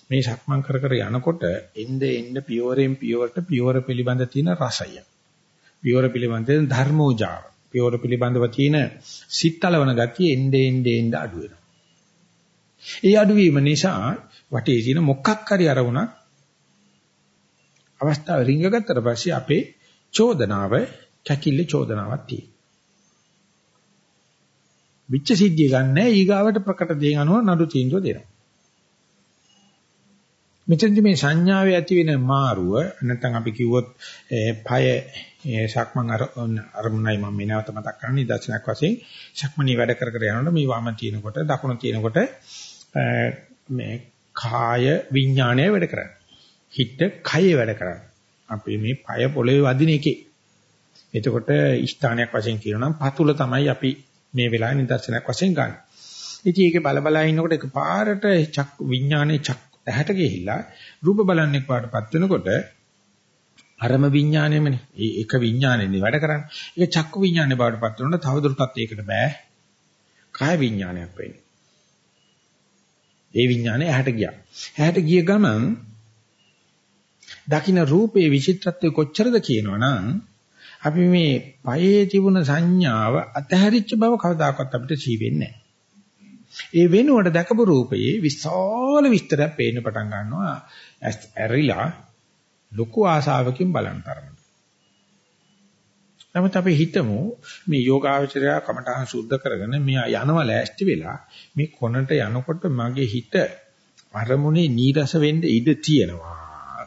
මේ සක්මන් කර කර යනකොට එnde එnde පියවරෙන් පියවරට පියවර පිළිබඳ තියෙන රසය. පියවර පිළිබඳ ධර්මෝජාව. පියවර පිළිබඳව තියෙන සිත්තලවන ගතිය එnde එnde එnde අඩු වෙනවා. ඒ අඩුවීම නිසා වටේ තියෙන මොකක් හරි අරමුණක් අවස්ථාව රිංගගත්තට පස්සේ අපේ චෝදනාව කැකිල්ල චෝදනාවක් තියෙනවා. විච්ච සිද්ධිය ගන්න ඊගාවට ප්‍රකට දේන් අනුව නඩු තීන්දුව දෙනවා. මෙතෙන්දි මේ සංඥාවේ ඇති වෙන මාරුව නැත්නම් අපි කිව්වොත් පය ශක්මන් අරමුණයි මම මේ නැවත මතක් කරන්නේ දර්ශනයක් වශයෙන් ශක්මණී වැඩ කර කර යනකොට මේ වම තියෙනකොට දකුණ තියෙනකොට මේ කාය විඥාණය වැඩ කරන්නේ. හිත කය වැඩ කරන්නේ. අපි මේ පය පොළවේ වදින එකේ. එතකොට ස්ථානයක් වශයෙන් කියනවා නම් පතුල තමයි අපි මේ වෙලාවේ නිදර්ශනයක් වශයෙන් ගන්න. ඉතින් ඒකේ බල බල ඉන්නකොට එකපාරට චක් විඥානේ චක් ඇහැට ගිහිල්ලා රූප බලන්නේ පාටපත් වෙනකොට අරම විඥාණයමනේ. ඒ එක විඥාණයෙන්නේ වැඩ කරන්නේ. ඒක චක්කු විඥානේ බාටපත් වෙනකොට තවදුරටත් ඒකට බෑ. කාය විඥානයක් වෙන්නේ. ඒ විඥානේ ඇහැට ගියා. ඇහැට ගිය ගමන් දකින්න රූපේ විචිත්‍රත්වය කොච්චරද කියනවනම් අපි මේ පයේ තිබුණ සංඥාව අතහැරිච්ච බව කවදාකවත් අපිට සී වෙන්නේ ඒ වෙනුවට දැකපු රූපයේ විශාල විස්තරයක් පේන්න පටන් ගන්නවා ඇරිලා ලොකු ආසාවකින් බලන තරමට. නමුත් අපි හිතමු මේ යෝගාවචරය කමඨහං සුද්ධ කරගෙන මේ යනවා ලෑස්ති වෙලා මේ කොනට යනකොට මගේ හිත අරමුණේ නීරස වෙන්න ඉඩ තියෙනවා.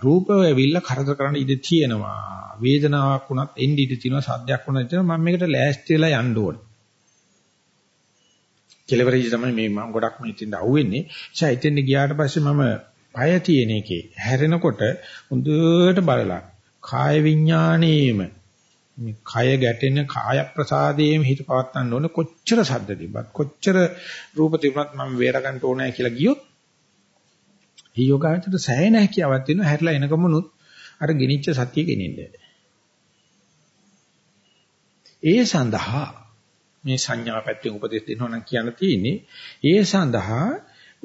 රූපය ඇවිල්ලා කරදර කරන්න ඉඩ තියෙනවා. වේදනාවක් වුණත් එන්න ඉඩ තියෙනවා. සද්දයක් වුණත් මම මේකට ලෑස්ති වෙලා යන්න ඕනේ. කෙලවරේදී තමයි මේ මම ගොඩක් මේ ඉතින් අහුවෙන්නේ. එචා ඉතින් ගියාට පස්සේ මම පය තියෙන එකේ හැරෙනකොට හොඳට බලලා කාය විඥාණයෙම මේ කය ගැටෙන කාය ප්‍රසාදයේම හිත පවත්තන්න ඕනේ කොච්චර සද්ද තිබ්බත් කොච්චර රූප තිබුණත් මම වේර ගන්න ඕනේ කියලා ගියොත් මේ යෝගාවචරයට සෑහෙන හැකියාවක් තියෙනවා හැරිලා එනකමුනුත් අර ගිනිච්ච සතිය ගෙනින්නේ ඒ සඳහා මේ සංඥා පැත්තෙන් උපදෙස් දෙනවා නම් කියන්න තියෙන්නේ ඒ සඳහා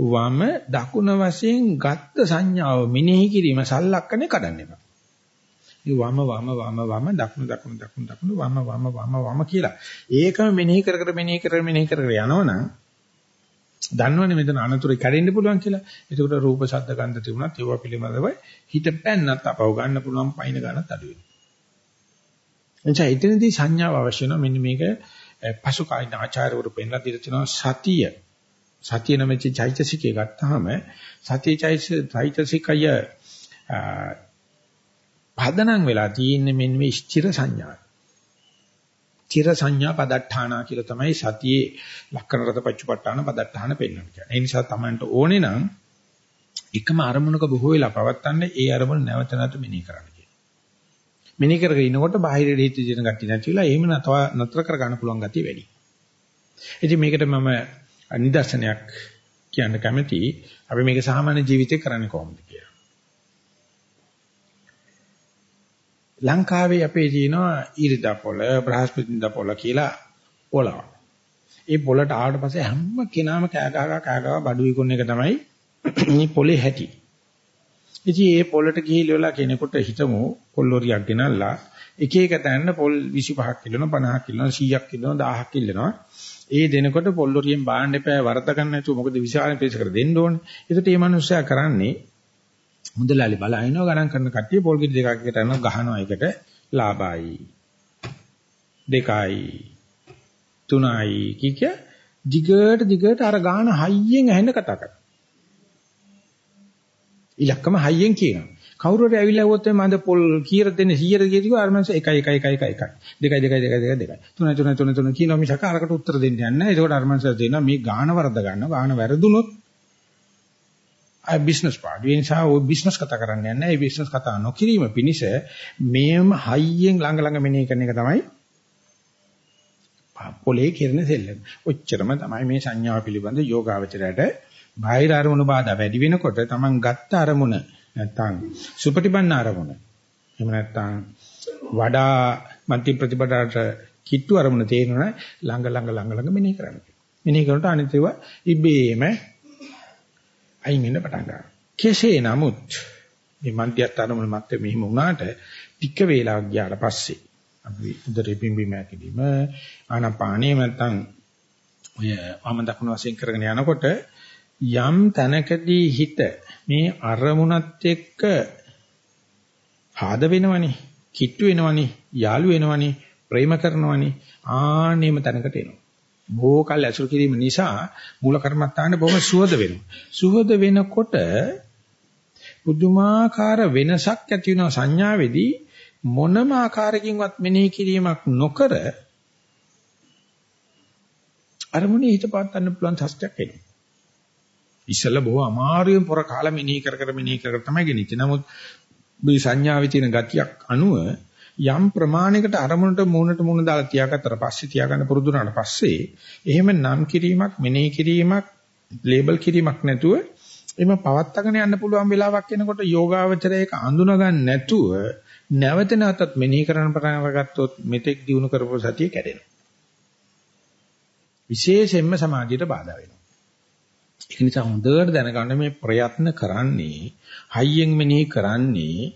වම දකුණ වශයෙන් ගත්ත සංඥාව මෙනෙහි කිරීම සල්ලක්කනේ කඩන්න එපා. මේ වම වම වම වම දකුණ දකුණ දකුණ දකුණ වම වම වම වම කියලා. ඒකම මෙනෙහි කර කර මෙනෙහි කර මෙනෙහි කර කර යනවනම් දන්නවනේ මෙතන අනතුරු කැඩෙන්න පුළුවන් කියලා. ඒකට රූප ශබ්ද ගන්ධ තිබුණත් ඒවා පිළිබඳව හිත පැන්නත් අපව ගන්න පුළුවන් පයින් ගන්නත් අඩු වෙනවා. එනිසා එතනදී සංඥාව අවශ්‍ය වෙනවා. මෙන්න මේක පසු කායින ආචාර්යවරු පෙන්ලා දීලා තියෙනවා සතිය සතිය නැමැති චෛතසිකය ගත්තාම සතිය චෛතසිකය පදනම් වෙලා තියෙන්නේ මෙන්න මේ ස්ථිර සංඥා. ස්ථිර සංඥා පදට්ඨාන කියලා තමයි සතියේ ලක්කන රත පච්චපට්ඨාන පදට්ඨාන පෙන්වන්නේ කියන්නේ. ඒ නිසා Tamanට ඕනේ නම් එකම අරමුණක බොහෝ වෙලා පවත්තන්න ඒ අරමුණ නැවත නැවත මෙනෙහි කරන්න කියනවා. මෙනෙහි කරගෙන ඉනකොට බාහිර දෙහිත දින ගැටි නැතිලා එහෙම නතර කර ගන්න පුළුවන් ගතිය වැඩි. ඉතින් මේකට මම නිදර්ශනයක් කියන්න කැමතියි. අපි මේක සාමාන්‍ය ජීවිතේ කරන්නේ කොහොමද කියලා. ලංකාවේ අපේ තියෙනවා ඊරිදා පොළ, බ්‍රහස්පතින්දා පොළ කියලා පොළව. ඒ පොළට ආවට පස්සේ හැම කෙනාම කෑ ගහලා කෑ ගහලා බඩු විකුණන එක තමයි මේ පොළේ හැටි. ඉතින් ඒ පොළට ගිහිල්ලා කෙනෙකුට හිතමු පොල්ලෝරියක් ගෙනල්ලා එක එක තැන්න පොල් 25ක් කිලනවා 50ක් කිලනවා 100ක් කිලනවා 1000ක් කිලනවා ඒ දෙනකොට පොල්ලොරියෙන් බාන්න එපා වරද ගන්න නැතුව මොකද විශාල පිළිසකට දෙන්න ඕනේ. ඒකට මේ මිනිස්සයා කරන්නේ මුදලාලි බලහිනවා ගණන් කරන කට්ටිය පොල් ගෙඩි දෙකක් එකට යනවා ගහනවා එකට ලාභයි. දෙකයි. තුනයි කික දිගට දිගට අර ගාන හයියෙන් ඇහෙන්න කතා කරනවා. ඉලක්කම හයියෙන් කියනවා. කවුරු හරි ඇවිල්ලා આવොත් මම පොල් කීර දෙන්නේ 100 කියතිකෝ අර මනස 1 1 1 1 1 2 2 2 2 2 3 3 3 3 කියනවා මිසක අරකට උත්තර දෙන්න යන්නේ නැහැ. ඒකට අර මනස දෙනවා මේ ගාන වරද ගන්නවා. ගාන වැරදුනොත් ආ බිස්නස් පාඩු. ඒ නිසා ඔය බිස්නස් කතා කරන්න යන්නේ නැහැ. ඒ බිස්නස් කතා නොකිරීම පිණිස මේම හයියෙන් ළඟ ළඟ මෙනෙහි කරන එක තමයි පොලේ කිරණ සෙල්ලම. ඔච්චරම තමයි මේ සංඥාව පිළිබඳ යෝගාවචරයට බාහිර අරමුණු බාධා වැඩි වෙනකොට Taman ගත්ත අරමුණ නැත්තම් සුපටිපන්න ආරමුණ. එහෙම නැත්තම් වඩා මන්ති ප්‍රතිපදාට කිට්ටු අරමුණ තේරෙනවා ළඟ ළඟ ළඟ ළඟ මෙනෙහි කරන්න. මෙනෙහි කරනකොට අනිත් ඒවා ඉබේම අයින් වෙන්න පටන් ගන්නවා. කෙසේ නමුත් මේ මන්තියත් අරමුණ මත මෙහිම වුණාට ටික වේලාවක් ගියාට පස්සේ අපි උදරේ පිම්බීම ඇකිලිම ආනාපානිය නැත්තම් ඔය වම දකුණු වශයෙන් කරගෙන යනකොට යම් තැනකදී හිත මේ අරමුණත් එක්ක ආද වෙනවනේ, කිට්ටු වෙනවනේ, යාළු වෙනවනේ, ප්‍රේම කරනවනේ, ආන්නේම තැනකට එනවා. බොහෝ කල් ඇසුරු කිරීම නිසා මූල කර්මත්තාන්න බොහොම සුවද වෙනවා. සුවද වෙනකොට පුදුමාකාර වෙනසක් ඇති වෙනවා සංඥාවේදී මොනම ආකාරයකින්වත් මෙනෙහි කිරීමක් නොකර අරමුණේ හිත පාත්තන්න පුළුවන් තස්ත්‍යක් එනවා. ඉස්සෙල්ලා බොහෝ අමාරුවෙන් පොර කාලා මෙනෙහි කර කර මෙනෙහි කර කර තමයි ගෙනිච්චේ. නමුත් මේ සංඥාවේ තියෙන ගතියක් අනුව යම් ප්‍රමාණයකට අරමුණට මූණට මූණ දාලා තියාගත්තට පස්සේ තියාගන්න පුරුදු වුණාට පස්සේ එහෙම නම් කිරීමක් මෙනෙහි කිරීමක් ලේබල් කිරීමක් නැතුව එimhe පවත්තගෙන යන්න පුළුවන් වෙලාවක් එනකොට යෝගාවචරයක අඳුන ගන්න නැතුව නැවත නැවතත් මෙනෙහි කරන්න පටන් අරගත්තොත් මෙතෙක් දිනු කරපු සතිය කැඩෙනවා. විශේෂයෙන්ම සමාධියට බාධා වෙනවා. ඒක නිසා හොඳට දැනගන්න මේ ප්‍රයත්න කරන්නේ හයියෙන් මෙනෙහි කරන්නේ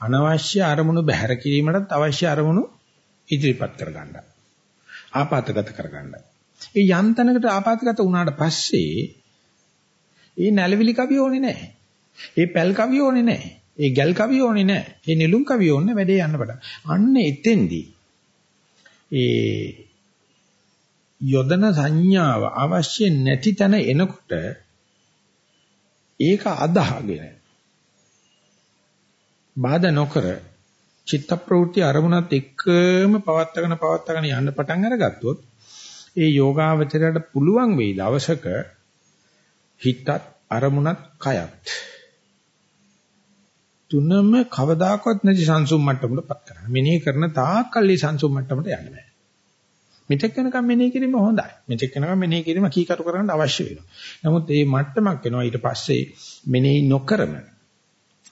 අනවශ්‍ය අරමුණු බැහැර කිරීමටත් අවශ්‍ය අරමුණු ඉදිරිපත් කරගන්න. ආපాతගත කරගන්න. ඒ යම් තැනකට ආපాతගත වුණාට පස්සේ ඒ නැලවිලි කවිය ඕනේ නැහැ. ඒ පැල් කවිය ඕනේ නැහැ. ඒ ගැල් කවිය ඕනේ නැහැ. ඒ නිලුම් කවිය ඕනේ වැඩේ යන්න පටන්. අන්න එතෙන්දී ඒ යොදන සංඥාව අවශ්‍ය නැති තැන එනකොට ඒක අදහගෙන බාධා නොකර චිත්ත ප්‍රවෘත්ති අරමුණත් එක්කම පවත්තගෙන පවත්තගෙන යන්න පටන් අරගත්තොත් ඒ යෝගාවචරයට පුළුවන් වෙයි දවසක හිතත් අරමුණත් කයත් තුනම කවදාකවත් නැති සංසුම් මට්ටමකටපත් කරන්න. මෙනෙහි කරන තාක්කල්ලි සංසුම් මට්ටමට යන්න බෑ. මෙතෙක් වෙනකම් මෙනෙහි කිරීම හොඳයි. මෙතෙක් වෙනකම් මෙනෙහි කිරීම කීකරු කරන්න අවශ්‍ය වෙනවා. නමුත් මේ මට්ටමක් එනවා ඊට පස්සේ මෙනෙහි නොකරම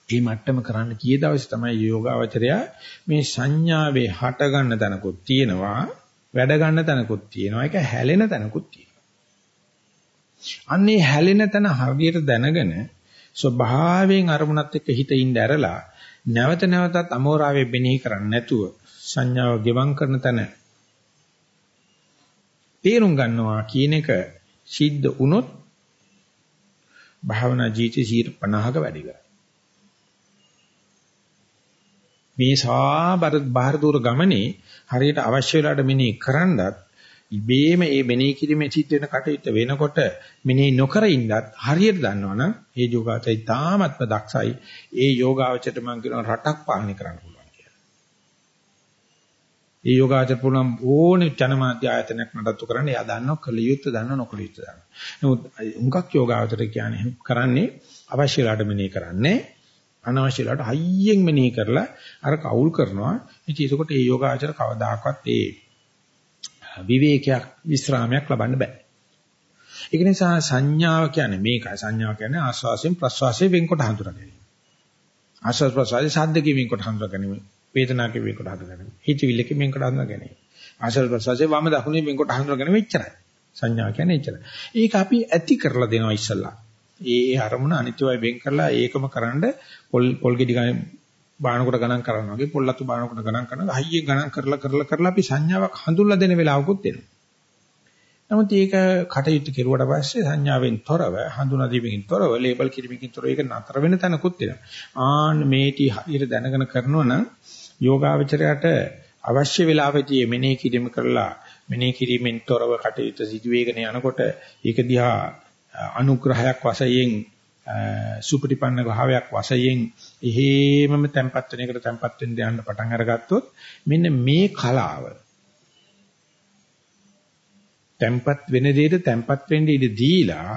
මේ මට්ටම කරන්න කී දවසේ තමයි යෝගාවචරය මේ සංඥාවේ හට ගන්න තැනකුත් තියෙනවා වැඩ ගන්න තැනකුත් තියෙනවා ඒක හැලෙන තැනකුත් තියෙනවා අන්නේ හැලෙන තැන හරියට දැනගෙන ස්වභාවයෙන් අරමුණත් එක්ක හිත ඉඳ ඇරලා නැවත නැවතත් අමෝරාවේ බෙනෙහි කරන්නේ නැතුව සංඥාව ගෙවම් කරන තැන තේරුම් ගන්නවා කියන එක සිද්ධ වුණොත් භාවනා ජීවිතේ 50ක වැඩි කරයි. මේ සා බාහිර දූර ගමනේ හරියට අවශ්‍ය වෙලාවට මෙනෙහි කරන්නත් ඉබේම මේ මෙනෙහි කිරීමේ සිද්ධ වෙන කටයුත්ත වෙනකොට මෙනෙහි නොකර ඉන්නත් හරියට දන්නවනම් ඒ යෝගාචරය තාමත්ම දක්ෂයි. ඒ යෝගාචරයට මම කියනවා රටක් පාලනය කරන්න පුළුවන් කියලා. ඒ යෝගාචර පුළුවන් ඕනේ ජනමාධ්‍ය ආයතනයක් නඩත්තු කරන්න එයා දන්නව කලියුත් දන්නව නොකලියුත් දන්නව. නමුත් උන්කක් යෝගාචර කියන්නේ කරන්නේ අවශ්‍ය වෙලාවට මෙනෙහි කරන්නේ අනවශ්‍ය වෙලාවට හයියෙන් මෙනෙහි කරලා අර කවුල් කරනවා. ඉතින් ඒකකොට මේ යෝගාචර කවදාකවත් ඒ විවේකයක් විස්රාමයක් ලබන්න බෑ. ඒක නිසා සංඥාව කියන්නේ මේකයි. සංඥාව කියන්නේ ආස්වාසයෙන් ප්‍රස්වාසයෙන් වෙන්කොට හඳුනා ගැනීම. ආස්වාස් ප්‍රස්වාසයේ සාද්දකේ වෙන්කොට හඳුනා ගැනීම. වේදනාවේ වෙන්කොට හඳුනා ගැනීම. හිතවිල්ලකේ වෙන්කොට හඳුනා ගැනීම. ආස්වාස් ප්‍රස්වාසයේ වම දකුණේ වෙන්කොට හඳුනා ගැනීම එච්චරයි. සංඥාව කියන්නේ එච්චරයි. ඒක අපි ඇති කරලා දෙනවා ඉස්සල්ලා. ඒ ඒ අරමුණ අනිත්‍යවයි වෙන් කරලා ඒකම කරන්ඩ පොල් පොල් ගෙඩි බානකොට ගණන් කරනවා වගේ පොල්ලතු බානකොට ගණන් කරනවා හයියෙන් ගණන් කරලා කරලා කරලා අපි සංඥාවක් හඳුල්ලා දෙන වෙලාවකුත් එනවා. නමුත් ඒක කටයුතු කෙරුවට පස්සේ සංඥාවෙන් තොරව හඳුනා දීමකින් තොරව ලේබල් කිරීමකින් තොරව ඒක නතර වෙන තැනකුත් එනවා. ආන්න මේටි හරියට දැනගෙන කරනවා නම් යෝගාවචරයට අවශ්‍ය වෙලාවෙදී මෙනෙහි කිරීම කරලා මෙනෙහි කිරීමෙන් තොරව කටයුතු සිදුවේගෙන යනකොට ඒක දිහා අනුග්‍රහයක් වශයෙන් සුපටිපන්න භාවයක් වශයෙන් එහෙමම tempat වෙන එකට tempat වෙන්න යන්න පටන් අරගත්තොත් මෙන්න මේ කලාව tempat වෙන දෙයට tempat වෙන්න ඉඩ දීලා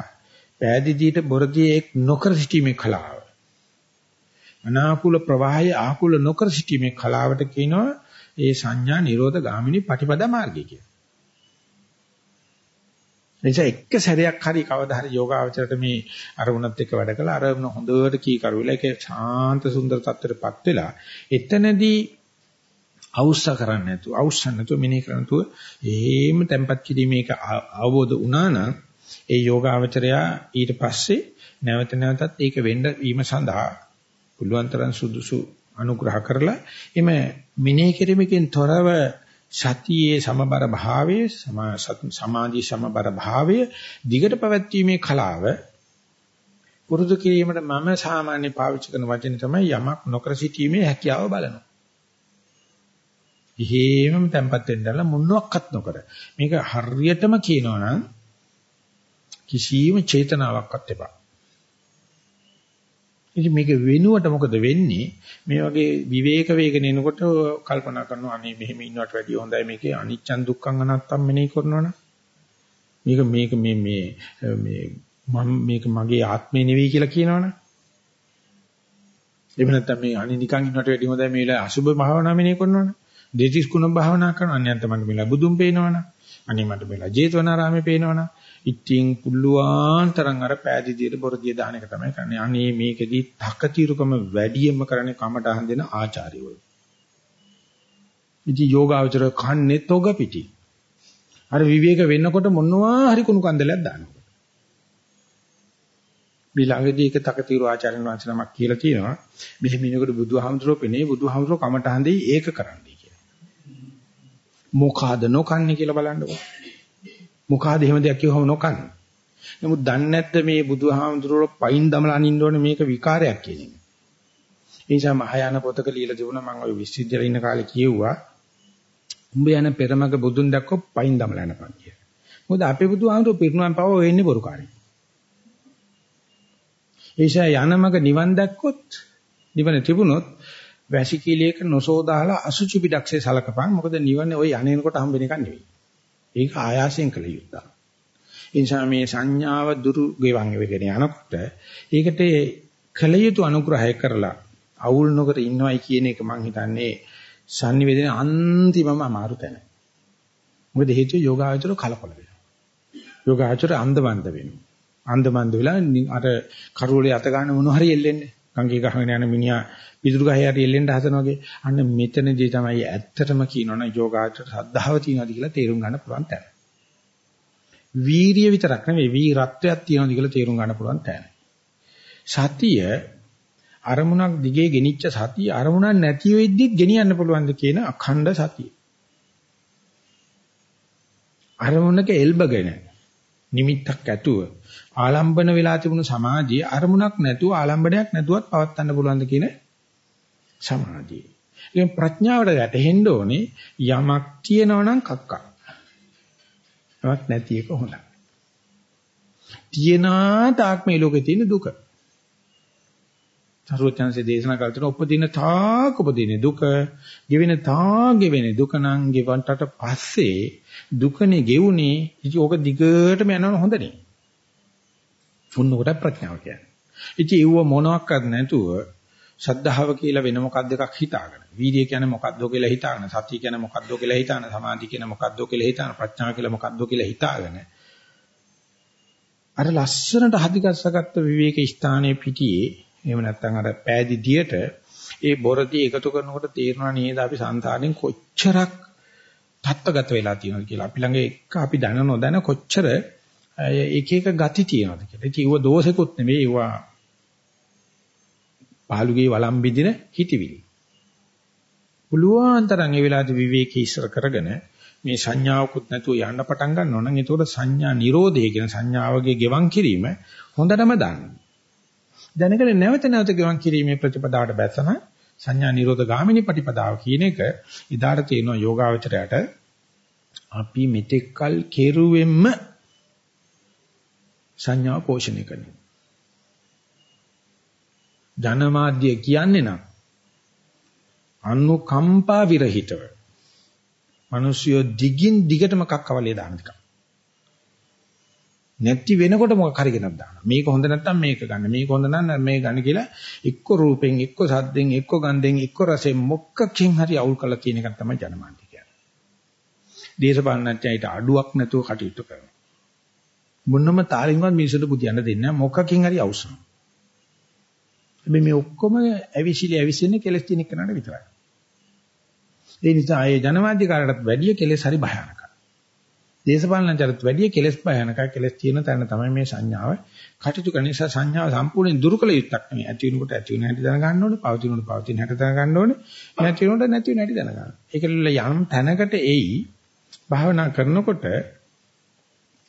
පෑදීදීට බොරදී එක් නොකර සිටීමේ කලාව අනාකූල ප්‍රවාහය ආකූල නොකර සිටීමේ කලාවට කියනවා ඒ සංඥා නිරෝධ ගාමිනී පටිපදා මාර්ගය කියලා. නිසා එක සැරයක් හරි කවදා හරි යෝගාවචරයට මේ අරමුණත් එක්ක වැඩ කළා. අරමුණ හොඳට කීකරු වෙලා ඒක ශාන්ත සුන්දර තත්ත්වයටපත් වෙලා එතනදී අවශ්‍ය කරන්නේ නැතුව අවශ්‍ය නැතුව මෙනෙහි කරනතුව එහෙම tempat කිරීමේක අවබෝධ වුණා නම් ඒ යෝගාවචරයා ඊට පස්සේ නැවත නැවතත් ඒක වෙන්න වීම සඳහා පුළුවන් තරම් සුදුසු අනුග්‍රහ කරලා එimhe මෙනෙහි කිරීමකින් තොරව සතියේ සමබර භාවයේ සමාධි සමබර භාවය දිගට පැවැත්වීමේ කලාව පුරුදු කිරීමට මම සාමාන්‍ය පාවිච්චි කරන වචනේ තමයි යමක් නොකර සිටීමේ හැකියාව බලනවා. ඉහේමම tempat වෙන්නලා මොනවත් නොකර. මේක හරියටම කියනවා නම් කිසියම් චේතනාවක්වත් එපා. ඉතින් මේක වෙනුවට මොකද වෙන්නේ? මේ වගේ විවේක වේගන එනකොට කල්පනා කරනවා අනේ මෙහෙම ඉන්නවට වැඩිය හොඳයි මේකේ අනිච්චන් දුක්ඛං අනත්තම් මෙනෙහි කරනවනේ. මේක මේක මේ මේ මේ මම මේක මගේ ආත්මය නෙවෙයි කියලා කියනවනේ. එහෙම නැත්නම් මේ අනේ නිකන් ඉන්නවට වැඩිය හොඳයි මේ වෙලාවේ අසුබ භාවනා මෙනෙහි කරනවනේ. දෙතිස් කුණ භාවනා කරනවා. අනිත් මට මේලා බුදුන් පේනවනේ. අනේ මට මේලා ජේතවනාරාමේ පේනවනේ. ඉතින් පුල්ලුවාන් තරම් අර පෑදීදියට බොරදිය දාන එක තමයි කරන්නේ. අනේ මේකෙදි තකතිරුකම වැඩියෙන්ම කරන්නේ කමටහන් දෙන ආචාර්යවරු. ඉතින් යෝගාවචර කන්නේ තොග පිටි. අර විවේක වෙන්නකොට මොනවා හරි කුණු කන්දලයක් දානවා. මේ ළඟදී එක තකතිරු ආචාර්යන් වහන්සේ නමක් කියලා තියෙනවා. මෙහෙම ඉනකොට බුදුහාමුදුරුවෝ පෙනේ බුදුහාමුදුරුවෝ කමටහන් දෙයි ඒක කරන්නයි කියලා. මොකಾದ නොකන්නේ කියලා බලන්නකෝ. මොකಾದ එහෙම දෙයක් කියවම නොකන්න. නමුත් දන්නේ නැද්ද මේ බුදුහාමුදුරුවෝ පයින් දමලා අනින්න ඕනේ මේක විකාරයක් කියන එක. ඒ නිසා මහායාන පොතක ලියලා තිබුණා මම ওই විශ්වවිද්‍යාලේ ඉන්න කාලේ කියෙව්වා. උඹ යන පෙරමග බුදුන් දැක්කො පයින් දමලා යනපන් කියලා. මොකද අපේ බුදුහාමුදුරුවෝ පිරිනුවම් පව වෙන්නේ බොරුකාරයි. ඒ නිසා යනමග නිවන් දැක්කොත් නිවන තිබුණොත් වැසිකිළියක නොසෝදාලා අසුචි පිටක්සේ සලකපන්. මොකද නිවන ওই අනේනකොට හම්බෙන එකක් නෙවෙයි. ඒක ආයාසයෙන් කළ යුතුයි. ඒ නිසා මේ සංඥාව දුරු ගෙවන් වෙගෙන යනකොට ඒකට කළ යුතු අනුග්‍රහය කරලා අවුල් නොකර ඉන්නවයි කියන එක මම හිතන්නේ sannivedana අන්තිමම අමාරු තැන. මොකද හේතුව යෝගාචර කලකොල වෙනවා. යෝගාචර අන්ධබන්ද වෙනවා. අන්ධබන්ද වෙලා අර කරුවලේ අත ගන්න මොන හරි එල්ලෙන්නේ. ගංගේ ගහගෙන යන මිනිහා පිටුරු ගහේ හරි එල්ලෙන්න හදන වගේ අන්න මෙතනදී තමයි ඇත්තටම කියනවනේ යෝගාචර සද්ධාව තියනවාද කියලා තේරුම් ගන්න පුළුවන් තැන. වීරිය විතරක් නෙවෙයි වීරත්වයක් තියනවාද කියලා තේරුම් ගන්න පුළුවන් තැන. සතිය අරමුණක් දිගේ ගෙනිච්ච සතිය අරමුණක් නැති වෙද්දිත් ගෙනියන්න පුළුවන්ද කියන අඛණ්ඩ සතිය. අරමුණක එල්බගෙන නිමිත්තක් ඇතුව ආලම්බන වෙලා තිබුණු සමාධිය අරමුණක් නැතුව ආලම්බනයක් නැතුවත් පවත්වන්න පුළුවන්ද කියන සමාධිය. ඉතින් ප්‍රඥාවට වැටෙන්න ඕනේ යමක් තියෙනවනම් කක්කා. යමක් නැති එක හොඳයි. තියනා තාක් මේ ලෝකේ තියෙන දුක. සරුවචනසේ දේශනා කළ තුන උපදින තාක් උපදින දුක, ගෙවෙන තාක් ගෙවෙන දුක නම් ගෙවන්ටට පස්සේ දුකනේ ගෙවුනේ. ඉතින් ඕක දිගටම යනවන හොඳ නේ. උන්න කොට ප්‍රඥාව කියන්නේ. ඉතින් ඒව මොනවත් නැතුව ශද්ධාව කියලා වෙන මොකක්ද එකක් හිතාගෙන. වීර්යය කියන්නේ මොකක්ද කියලා හිතාගෙන. සතිය කියන්නේ මොකක්ද කියලා හිතාගෙන. සමාධිය කියන්නේ මොකක්ද කියලා හිතාගෙන. ප්‍රඥාව කියලා මොකක්ද කියලා හිතාගෙන. අර ලස්සනට හදිගස්සගත්ත විවේක ස්ථානයේ පිටියේ එහෙම නැත්නම් අර පෑදිදියට ඒ බොරදී එකතු කරනකොට තේරෙනවා නේද අපි సంతානෙන් කොච්චරක් තත්ත්වගත වෙලා තියෙනවද කියලා. අපි ළඟ එක අපි දැන නොදැන කොච්චර එක එක ගති තියෙනවද කියලා. ඒක ඒව දෝෂෙකුත් නෙවෙයි ඒවා පාළුගේ වළම් බින්දින හිතවිලි. පුළුවන් තරම් ඒ වෙලාවේ විවේකී ඉස්සර කරගෙන මේ සංඥාවකුත් නැතුව යන්න පටන් ගන්නවා නම් ඒතකොට සංඥා නිරෝධය කියන සංඥාවගේ ගෙවන් කිරීම හොඳටම දන්න. දැනගෙන නැවත නැවත ගෙවන් කිරීමේ ප්‍රතිපදාවට බැසම සංඥා නිරෝධ ගාමිනී ප්‍රතිපදාව කියන එක ඉදාට තියෙනවා යෝගාවචරයට අපි මෙතෙක්කල් කෙරුවෙම්ම සංඥාව පෝෂණය කරනවා. ජනමාධ්‍ය කියන්නේ නම් අනුකම්පා විරහිතව මිනිස්සු දිගින් දිගටම කක්කවලේ දාන එක. නැති වෙනකොට මොකක් හරි ගෙනත් දානවා. මේක හොඳ නැත්නම් මේක ගන්න. මේක හොඳ නම් මේක ගන්න කියලා එක්ක රූපෙන්, එක්ක සද්දෙන්, එක්ක ගන්ධෙන්, එක්ක රසෙන් මොකකින් හරි අවුල් කරලා තියෙන එක තමයි ජනමාධ්‍ය කියන්නේ. දේශපාලනඥයිට අඩුවක් නැතුව කටයුතු කරනවා. මොනම තාලින්වත් මිනිසුන්ට බුදියන්න දෙන්නේ නැහැ මොකකින් හරි අවශ්‍යම. හැබැයි මේ ඔක්කොම ඇවිසිලි ඇවිසින්නේ කෙලස් තියෙන කෙනාට විතරයි. ඒ නිසා ඒ ජනමාධ්‍යකාරයටත් වැඩිය කෙලස් හරි භයානකයි. දේශපාලනචරත් වැඩිය කෙලස් භයානකයි කෙලස් තියෙන තැන තමයි මේ සංඥාව කටයුතු කරන නිසා සංඥාව සම්පූර්ණයෙන් දුරු කළ යුත්තක් නෙවෙයි. ඇති වෙනකොට ඇති වෙන හැටි දැනගන්න ඕනේ, පවතිනකොට පවතින හැටි දැනගන්න ඕනේ, නැති වෙනකොට නැති වෙන හැටි දැනගන්න. ඒකල යම් තැනකට එයි භාවනා කරනකොට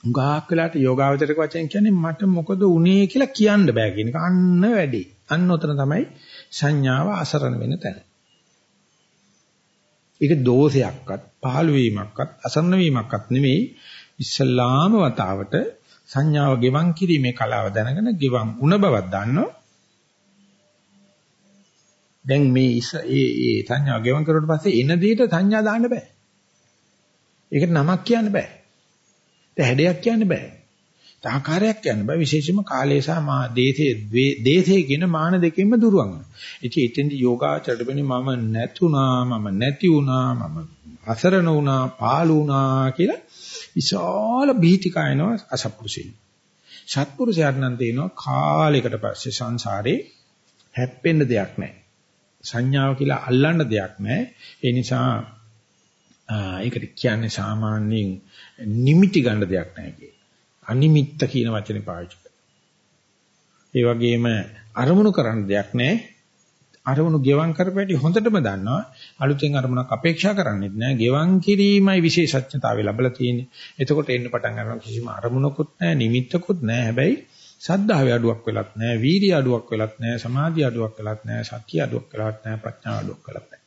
උගාක් වෙලාට යෝගාවචරක වචෙන් කියන්නේ මට මොකද උනේ කියලා කියන්න බෑ කියන එක. අන්න වැඩි. අන්න උතන තමයි සංඥාව අසරණ වෙන තැන. ඒක දෝෂයක්වත්, පහළ වීමක්වත්, අසරණ වීමක්වත් නෙමෙයි. ඉස්සල්ලාම වතාවට සංඥාව ගෙවන් කිරීමේ කලාව දැනගෙන ගෙවන් උන බවක් දන්නෝ. දැන් මේ ඒ ඒ සංඥා ගෙවන් කරුවට පස්සේ එන දෙයට සංඥා දාන්න බෑ. ඒකට නමක් කියන්න බෑ. ඒ හැඩයක් කියන්න බෑ. ආකාරයක් කියන්න බෑ. විශේෂයෙන්ම කාලය සහ මා දේශේ දේශේ කියන මාන දෙකෙන්ම දුරවන්. ඉතින් එතෙන්දි යෝගාචරයට වෙන්නේ මම නැතුණා, මම නැති වුණා, මම අසරණ වුණා, පාළු වුණා කියලා විශාල බීතිකයනවා අසපුරුෂේ. සත්පුරුෂයාට නම් තේනවා කාලයකට පස්සේ සංසාරේ හැප්පෙන්න දෙයක් නැහැ. සංඥාව කියලා අල්ලන්න දෙයක් නැහැ. ඒ නිසා ඒකට කියන්නේ සාමාන්‍යයෙන් නිමිටි ගන්න දෙයක් නැහැ කියේ. අනිමිත්ත කියන වචනේ පාවිච්චි කරනවා. ඒ වගේම අරමුණු කරන්න දෙයක් නැහැ. අරමුණු ගෙවම් කරපැටි හොඳටම දන්නවා. අලුතෙන් අරමුණක් අපේක්ෂා කරන්නේත් නැහැ. ගෙවම් කිරීමයි විශේෂඥතාවය ලැබලා තියෙන්නේ. එතකොට එන්න පටන් ගන්නවා කිසිම අරමුණකුත් නැහැ, නිමිත්තකුත් නැහැ. හැබැයි සද්ධාවේ අඩුවක් වෙලත් නැහැ, වීර්ය අඩුවක් වෙලත් නැහැ, සමාධිය අඩුවක් වෙලත් නැහැ, සතිය අඩුවක් වෙලත් නැහැ, ප්‍රඥාව අඩුවක් වෙලත් නැහැ.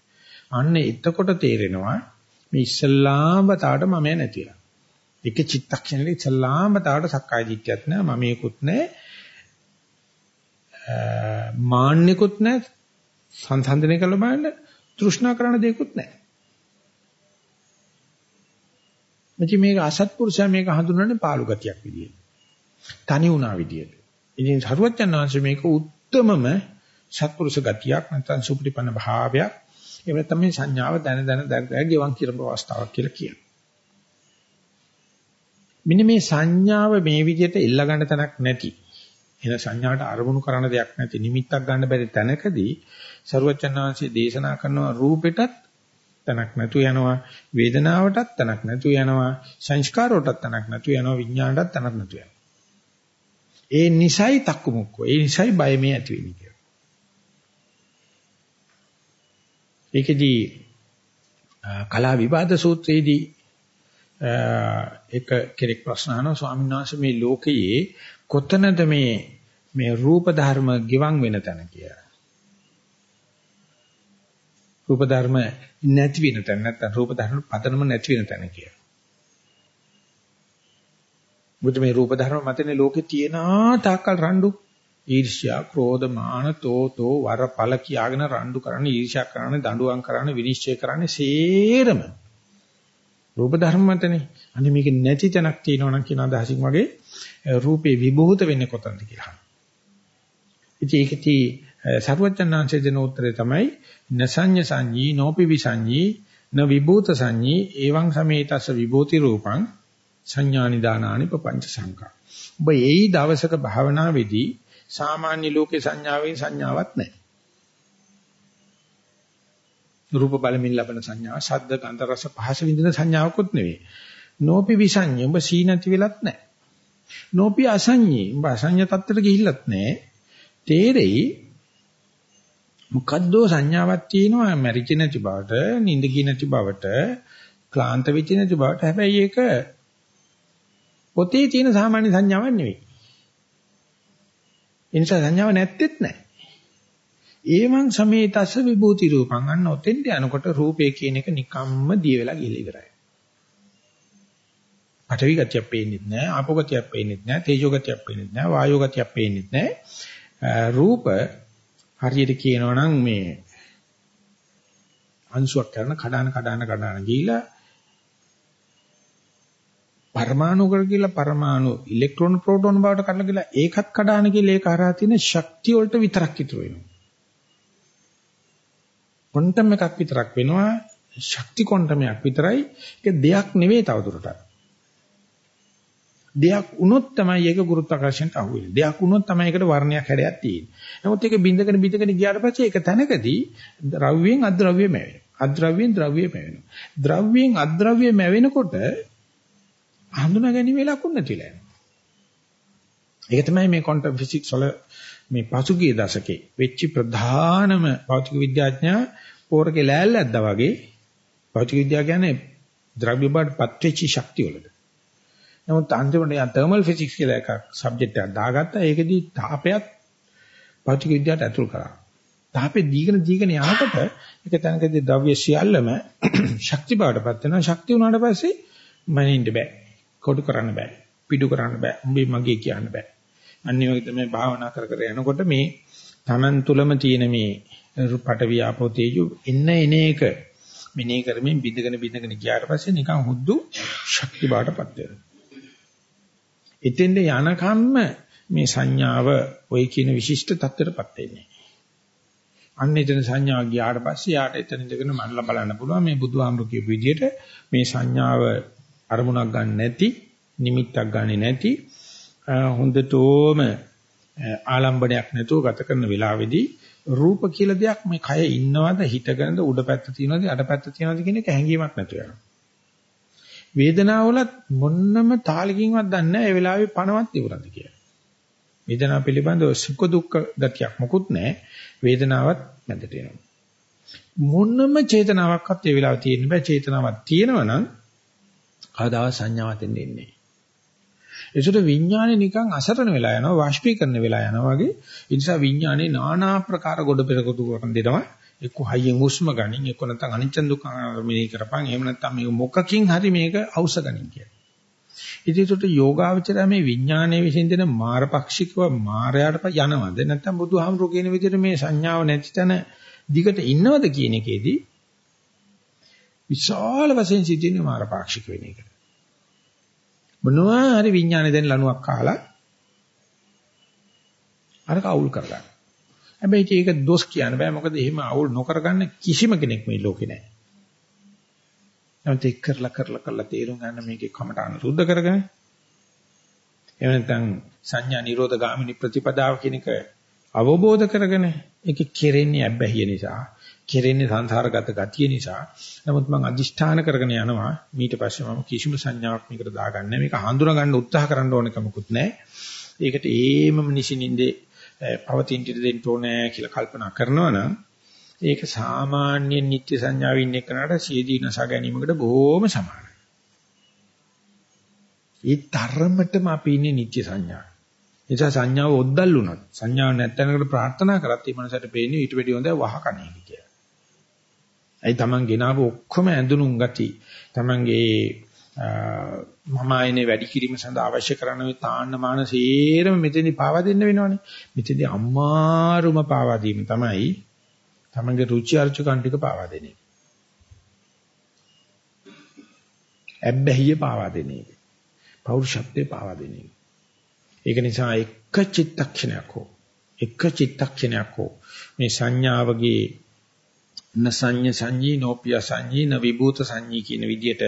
අන්න එතකොට තේරෙනවා මේ ඉස්සල්ලාම තාට මම නැතිලා. එක චිත්තක්ෂණෙක ඉස්සල්ලාම තාට සක්කාය දිට්ඨියක් නැහැ, මම මේකුත් නැහැ. මාන්නෙකුත් නැහැ සංසන්දනය කරලා බලන්න තෘෂ්ණා කරන දෙයක්වත් නැහැ. මෙචි මේක අසත්පුරුෂයා මේක හඳුන්වන්නේ පාළු ගතියක් විදියට. තනි වුණා විදියට. ඉතින් සරුවච්චන් වහන්සේ මේක උත්තරමම සත්පුරුෂ ගතියක් නැත්නම් සුපටිපන්න භාවයක්. ඒක තමයි සංඥාව දැන දැන දැන ගෙවන් කියන අවස්ථාවක් කියලා කියනවා. මෙන්න මේ සංඥාව මේ විදිහට ඉල්ල ගන්න තැනක් නැති. එන සංඥාවට අරමුණු කරන දෙයක් නැති නිමිත්තක් ගන්න බැරි තැනකදී සරුවචනාංශයේ දේශනා කරනවා රූපෙටත් තනක් නැතු යනවා වේදනාවටත් තනක් නැතු යනවා සංස්කාරවලටත් තනක් නැතු යනවා විඥාණයටත් තනක් නැතු යනවා. ඒ නිසයි තක්කුමුක්කෝ. ඒ නිසයි බය මේ ඇති වෙන්නේ කියලා. ඒකෙදී කලා විවාද සූත්‍රයේදී එක කෙනෙක් ප්‍රශ්න අහනවා ස්වාමීන් වහන්සේ මේ ලෝකයේ කොතනද මේ මේ රූප ධර්ම ගිවන් වෙන තැන කියලා? රූප ධර්ම නැති වෙන තැන නැත්නම් රූප ධර්ම පතනම නැති වෙන තැන කියලා. බුදු මේ රූප ධර්ම මතනේ ලෝකේ තියෙන තාකල් රණ්ඩු. ඊර්ෂ්‍යා, ක්‍රෝධ, මාන, තෝතෝ, වරපල කියාගෙන රණ්ඩු කරන්නේ ඊර්ෂ්‍යා කරන්නේ දඬුවම් කරන්නේ විනිශ්චය කරන්නේ සේරම. රූප ධර්ම මතනේ. අනේ මේක නැති තැනක් තියෙනවා නම් කියන අදහසින් වගේ රූපේ විභූත වෙන්නේ කොතනද කියලා. ඉතින් ඒකටි සර්වඥාන්සේ දෙන උත්තරේ තමයි නසඤ්ඤ සංඤී නෝපි විසඤ්ඤී න විභූත සංඤී එවං සමේතස්ස විභූති රූපං සංඥානි දානානි පపంచ සංකා. ඔබ එයි දවසක භාවනාවේදී සාමාන්‍ය ලෝකේ සංඥාවෙන් සංඥාවක් නැහැ. රූප බලමින් ලබන සංඥා, ශබ්ද, ගන්ධ, රස, පහස විඳින සංඥාවකුත් නෙවෙයි. නෝපි විසඤ්ඤ ඔබ සීනති වෙලත් නැහැ. නෝපි අසඤ්ඤී ඔබ අසඤ්ඤ තත්ත්වයට ගිහිල්ලත් නැහැ. තේරෙයි මොකද්දෝ සංඥාවක් තියෙනවා මැරිච්ච නැති බවට, නිින්ද ගිය නැති බවට, ක්ලාන්ත වෙච්ච නැති බවට. හැබැයි ඒක පොතේ තියෙන සාමාන්‍ය සංඥාවක් නෙවෙයි. ඒ නිසා සංඥාව නැත්තේත් නැහැ. ඒමං සමේතස්ස විභූති රූපං අන්න ඔතෙන්ට යනකොට රූපේ කියන එක නිකම්ම දිය වෙලා ගිහලා ඉවරයි. පඨවි ගතියක් පේන්නේ නැහැ, ආපෝ ගතියක් පේන්නේ නැහැ, තේජෝ ගතියක් පේන්නේ නැහැ, වායෝ ගතියක් පේන්නේ නැහැ. රූප හරියට කියනවා නම් මේ අංශුවක් කරන කඩාන කඩාන කඩාන ගිහිලා පරමාණු කර කියලා පරමාණු ඉලෙක්ට්‍රෝන ප්‍රෝටෝන බවට කඩලා ගිහලා ඒකත් කඩාන කියලා ඒක හරහා තියෙන ශක්තිය වලට විතරක් ඉතුරු වෙනවා. ක්වොන්ටම් එකක් විතරක් වෙනවා ශක්ති ක්වොන්ටමයක් විතරයි ඒක දෙයක් නෙවෙයි තවදුරටත්. දෙයක් වුණොත් තමයි ඒක ගුරුත්වාකර්ෂණයට අහු වෙන්නේ. දෙයක් වුණොත් තමයි ඒකට වර්ණයක් හැඩයක් තියෙන්නේ. නමුත් ඒක බින්දගෙන බින්දගෙන ගියාට පස්සේ ඒක තැනකදී ද්‍රව්‍යයෙන් අද්‍රව්‍ය මැවෙනවා. අද්‍රව්‍යයෙන් ද්‍රව්‍ය මැවෙනවා. ද්‍රව්‍යයෙන් අද්‍රව්‍ය මැවෙනකොට හඳුනා ගැනීම ලකුණු නැතිලා යනවා. ඒක තමයි මේ ක්වොන්ටම් ෆිසික්ස් වල මේ පසුගිය දශකේ වෙච්ච ප්‍රධානම භෞතික විද්‍යාඥයා පෝරකේ ලෑල්ලක්දා වගේ භෞතික විද්‍යාව කියන්නේ ද්‍රව්‍ය බාට පත්‍වෙච්ච ශක්තිය වලට. නමුත් අන්තිමට යා තර්මල් ෆිසික්ස් කියලා එකක් සබ්ජෙක්ට් එකක් දාගත්තා. ඒකෙදි තාපයත් භෞතික විද්‍යාවට ඇතුල් කරා. තාපේ දීගෙන දීගෙන යනකොට ඒක තැනකදී ද්‍රව්‍ය සියල්ලම ශක්ති බවටපත් වෙනවා. ශක්තිය වුණාට පස්සේ මනින්න බෑ. කොටු කරන්න බෑ. පිටු කරන්න බෑ. උඹේ මගේ කියන්න බෑ. අනිත් වගේ තමයි භාවනා කර කර යනකොට මේ තමන් තුළම තියෙන මේ පටවිය අපෝතේජු එන්න එන එක මෙනේ කරමින් බිඳගෙන බිඳගෙන ගියාට පස්සේ නිකන් හුද්දු ශක්ති බාටපත් වෙනවා. එතෙන්ද යනකම්ම මේ සංඥාව ওই කියන විශිෂ්ට தත්ත්වයටපත් වෙන්නේ. අන්න එතන සංඥාව ගියාට පස්සේ යාට එතන ඉඳගෙන මනලා බලන්න පුළුවන් මේ බුදුහාමුදුරු කියපු විදිහට මේ සංඥාව අරමුණක් ගන්න නැති නිමිත්තක් ගන්නෙ නැති හොඳටම ආලම්බණයක් නැතුව ගත කරන වෙලාවේදී රූප කියලා දෙයක් මේ කය ඉන්නවද හිතගෙනද උඩ පැත්ත තියනවද යට පැත්ත තියනවද කියන එක හැඟීමක් නැතුව යනවා. වේදනාවලත් මොන්නම තාලකින්වත් දන්නේ නැහැ ඒ වෙලාවේ පණවත් ඉවරද කියලා. වේදනාව පිළිබඳව සුඛ දුක්ඛ ගතියක් මොකුත් නැහැ. වේදනාවත් මැදට එනවා. මොනම චේතනාවක්වත් ඒ වෙලාවේ තියෙන්න බෑ. චේතනාවක් තියෙනවා නම් කවදාවත් සංඥාවක් දෙන්නේ නැහැ. ඒසොට විඥානේ නිකන් අසරණ වෙලා යනවා වාෂ්පීකරණ වෙලා යනවා වගේ ඒ නිසා විඥානේ নানা ආකාර ගොඩ පෙරකොටු කරන් දෙනවා එක්ක හයියෙන් හුස්ම ගනින් එක්ක නැත්නම් අනිච්ච දුක්ඛ මෙනෙහි කරපන් එහෙම නැත්නම් මේක මොකකින් හරි මේක අවශ්‍ය ගනින් කියලා. ඉතින් ඒකට යෝගාවචරය මේ විඥානයේ විසින් දෙන මාරපාක්ෂිකව මායයට යනවද නැත්නම් බුදුහාමුදුරු කියන විදිහට මේ සංඥාව නැති තැන දිගට ඉන්නවද කියන එකේදී විශාල වශයෙන් සිටින මාරපාක්ෂික වෙන එක. මොනවා හරි විඥානේ දැන් ලණුවක් කාලා අරක අවුල් කරගන්න. හැබැයි ඒක දොස් කියන්න බෑ මොකද එහෙම අවුල් නොකරගන්න කිසිම කෙනෙක් මේ ලෝකේ නැහැ. නමුත් ඒක කරලා කරලා කරලා තේරුම් ගන්න මේකේ කමටහන සුද්ධ කරගෙන එහෙම නැත්නම් සංඥා නිරෝධ ගාමිනී ප්‍රතිපදාව කියන එක අවබෝධ කරගෙන ඒක කෙරෙන්නේ අබ්බැහිය නිසා කෙරෙන්නේ සංසාරගත ගතිය නිසා. නමුත් මම අදිෂ්ඨාන කරගෙන යනවා ඊට පස්සේ මම කිසිම සංඥාවක් මේකට දාගන්නේ මේක හඳුනා ගන්න උත්සාහ කරන්න ඕන කමකුත් නැහැ. ඒකට ඒමම නිසින්ින්දේ පවතින ඉඳ දෙන්න ඕනේ කියලා කල්පනා කරනවා නම් ඒක සාමාන්‍ය නිත්‍ය සංඥාවේ ඉන්න එකනට සියදී නසා ගැනීමකට බොහොම සමානයි. ඒ තරමටම අපි ඉන්නේ නිත්‍ය සංඥා. නිසා සංඥාව ඔද්දල් වුණත් සංඥාව නැත්නම්කට ප්‍රාර්ථනා කරත් මේ මනසට පේන්නේ ඊට වැඩි හොඳ වහකණේ කියලා. ඇයි Taman ගෙනාව ඔක්කොම ඇඳුනුම් ගති Tamanගේ මම ආයනේ වැඩි කිරීම සඳහා අවශ්‍ය කරන මේ තාන්න මාන සේරම මෙතෙන්දි පාවා දෙන්න වෙනවනේ. මෙතෙන්දි අමාරුම පාවා දීම තමයි Tamanගේ රුචි අරුචිකන් ටික පාවා දෙන එක. ඇබ්බැහිය පාවා දෙන එක. පෞරුෂත්වේ පාවා දෙන එක. ඒක නිසා එක චිත්තක්ෂණයක් හෝ එක චිත්තක්ෂණයක් හෝ මේ සංඥාවගේ න සංඤ සංඤී නෝපිය සංඤී න විභූත සංඤී කියන විදිහට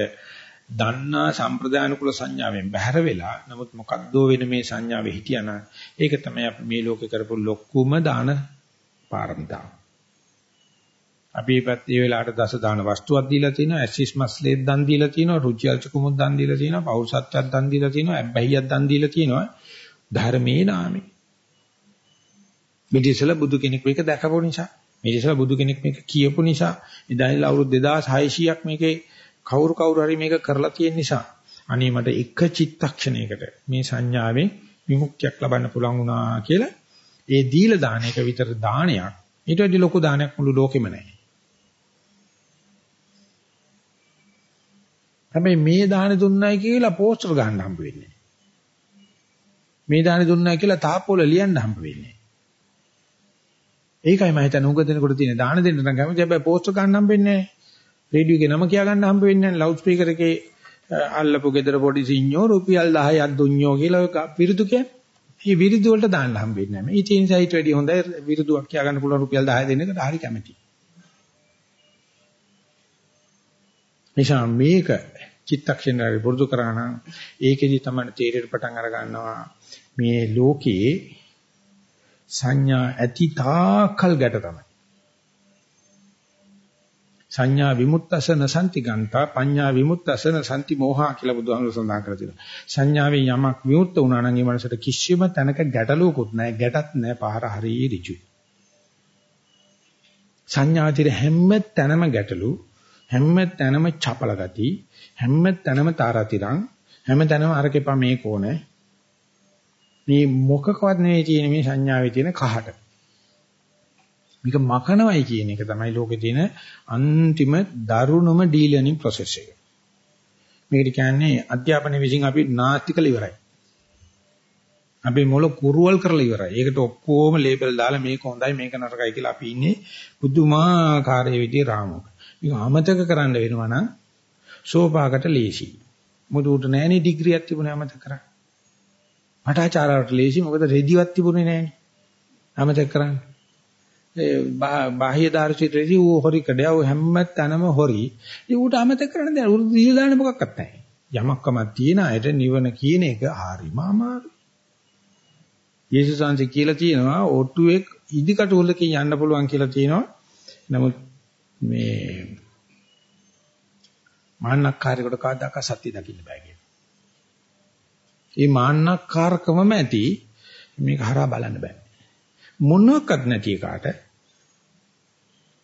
දන්නා සම්ප්‍රදාන කුල සංඥාවෙන් බැහැර වෙලා නමුත් මොකද්දෝ වෙන මේ සංඥාවේ හිටියනම් ඒක තමයි අපි මේ ලෝකේ කරපු ලොකුම දාන පාරමිතාව. අපි පැත්තේ වෙලාවට දස දාන වස්තුවක් දීලා තිනවා ඇසිස් මස්ලේත් දන් දීලා තිනවා රුචි අල්චකුමුත් දන් දීලා තිනවා පෞරුසත්වයක් දන් දීලා තිනවා අබ්බැහියක් දන් දීලා තිනවා ධර්මයේ නාමේ. මිදිසල බුදු කෙනෙක් මේක දැකපු නිසා මේ ඉස්සර බුදු කෙනෙක් මේක කියපු නිසා ඉදායිල අවුරුදු 2600ක් මේකේ කවුරු කවුරු හරි මේක කරලා තියෙන නිසා අනේ මට එක චිත්තක්ෂණයකට මේ සංඥාවෙන් විමුක්තියක් ලබන්න පුළුවන් වුණා කියලා ඒ දීලා දාන එක විතර දානයක් ඊට වඩා ලොකු දානයක් මුළු ලෝකෙම නැහැ. හැබැයි මේ දාන දුන්නයි කියලා පෝස්ටර් ගන්න හම්බ වෙන්නේ. මේ දාන දුන්නයි කියලා තාප්පෝල ලියන්න හම්බ වෙන්නේ. ඒකයි මම හිතන්නේ උග දෙනකොට තියෙන දාන දෙන්න නම් කැමති හැබැයි පෝස්ටර් ගන්න හම්බෙන්නේ නැහැ. රේඩියෝ එකේ නම කියා ගන්න හම්බ වෙන්නේ නැහැ. ලවුඩ් ස්පීකර් එකේ අල්ලපු ගෙදර පොඩි සිඤ්ඤෝ රුපියල් 10ක් දුන්නෝ කියලා ඔය විරුදු කියන්නේ. මේ විරුදු වලට දාන්න හම්බෙන්නේ නැහැ. මේ චේන් සයිට් වැඩි හොඳයි විරුදුවක් කියා ගන්න පුළුවන් රුපියල් 10 දෙන එකට හරි කැමතියි. නිසා මේක චිත්තක්ෂණය පුරුදු කරා නම් ඒකෙදි තමයි තීරයට පටන් අර ගන්නවා මේ ලෝකයේ සංඥා ඇති තාකල් ගැට තමයි. සංඥා විමුක්තසන සම්ති ගන්තා පඤ්ඤා විමුක්තසන සම්ති මෝහා කියලා බුදුහාමුදුරු සඳහන් කරලා තියෙනවා. සංඥාවෙන් යමක් විමුක්ත වුණා නම් ඒ මනසට කිසිම තැනක ගැටලුවකුත් නැහැ, ගැටත් නැහැ, පහර හරිය ඍජුයි. සංඥාතිර හැම තැනම ගැටලු, හැම තැනම චපල ගති, හැම තැනම තාරතිරං, හැම තැනම අරකෙපා මේක ඕනේ, මේ මොකකවත් නෙවෙයි තියෙන මේ සංඥාවේ තියෙන කහට. මේක මකනවයි කියන එක තමයි ලෝකේ තියෙන අන්තිම දරුණුම ඩීලර්නින් process එක. මේකට කියන්නේ අධ්‍යාපනයේ විසින් අපි නාස්තිකල ඉවරයි. අපි මොළ කුරුවල් කරලා ඉවරයි. ඒකට ඔක්කොම ලේබල් දාලා මේක හොඳයි මේක නරකයි කියලා අපි ඉන්නේ පුදුමාකාර විදිහේ රාමුවක. මේක අමතක කරන්න වෙනවා නම් සෝපාකට ලේසි. මොකද උට නෑනේ ඩිග්‍රියක් තිබුණේ අමතක කරන්න. පටාචාරාවට ලේසි මොකද රෙදිවත් තිබුණේ නෑනේ. අමතක කරන්න. ඒ බාහ්‍ය දාර්ශනිකයේදී ඌ හොරි කඩය ඌ හැම තැනම හොරි. ඒ ඌට අමතක කරන්න දෙයක්. ඌ දීලා දාන්න මොකක්වත් නැහැ. යමක්කමක් තියෙන අයට නිවන කියන එක හරිම අමාරුයි. යේසුස් වහන්සේ කියලා තියෙනවා ඔට්ටුවේ ඉදිකට උලකින් යන්න පුළුවන් කියලා තියෙනවා. නමුත් මේ මාන්නක්කාරයෙකුට කවදාක සත්‍ය දකින්න බෑ කියලා. මේ මාන්නක්කාරකමම ඇති මේක හරහා බලන්න බෑ. මොනවත් නැති එකාට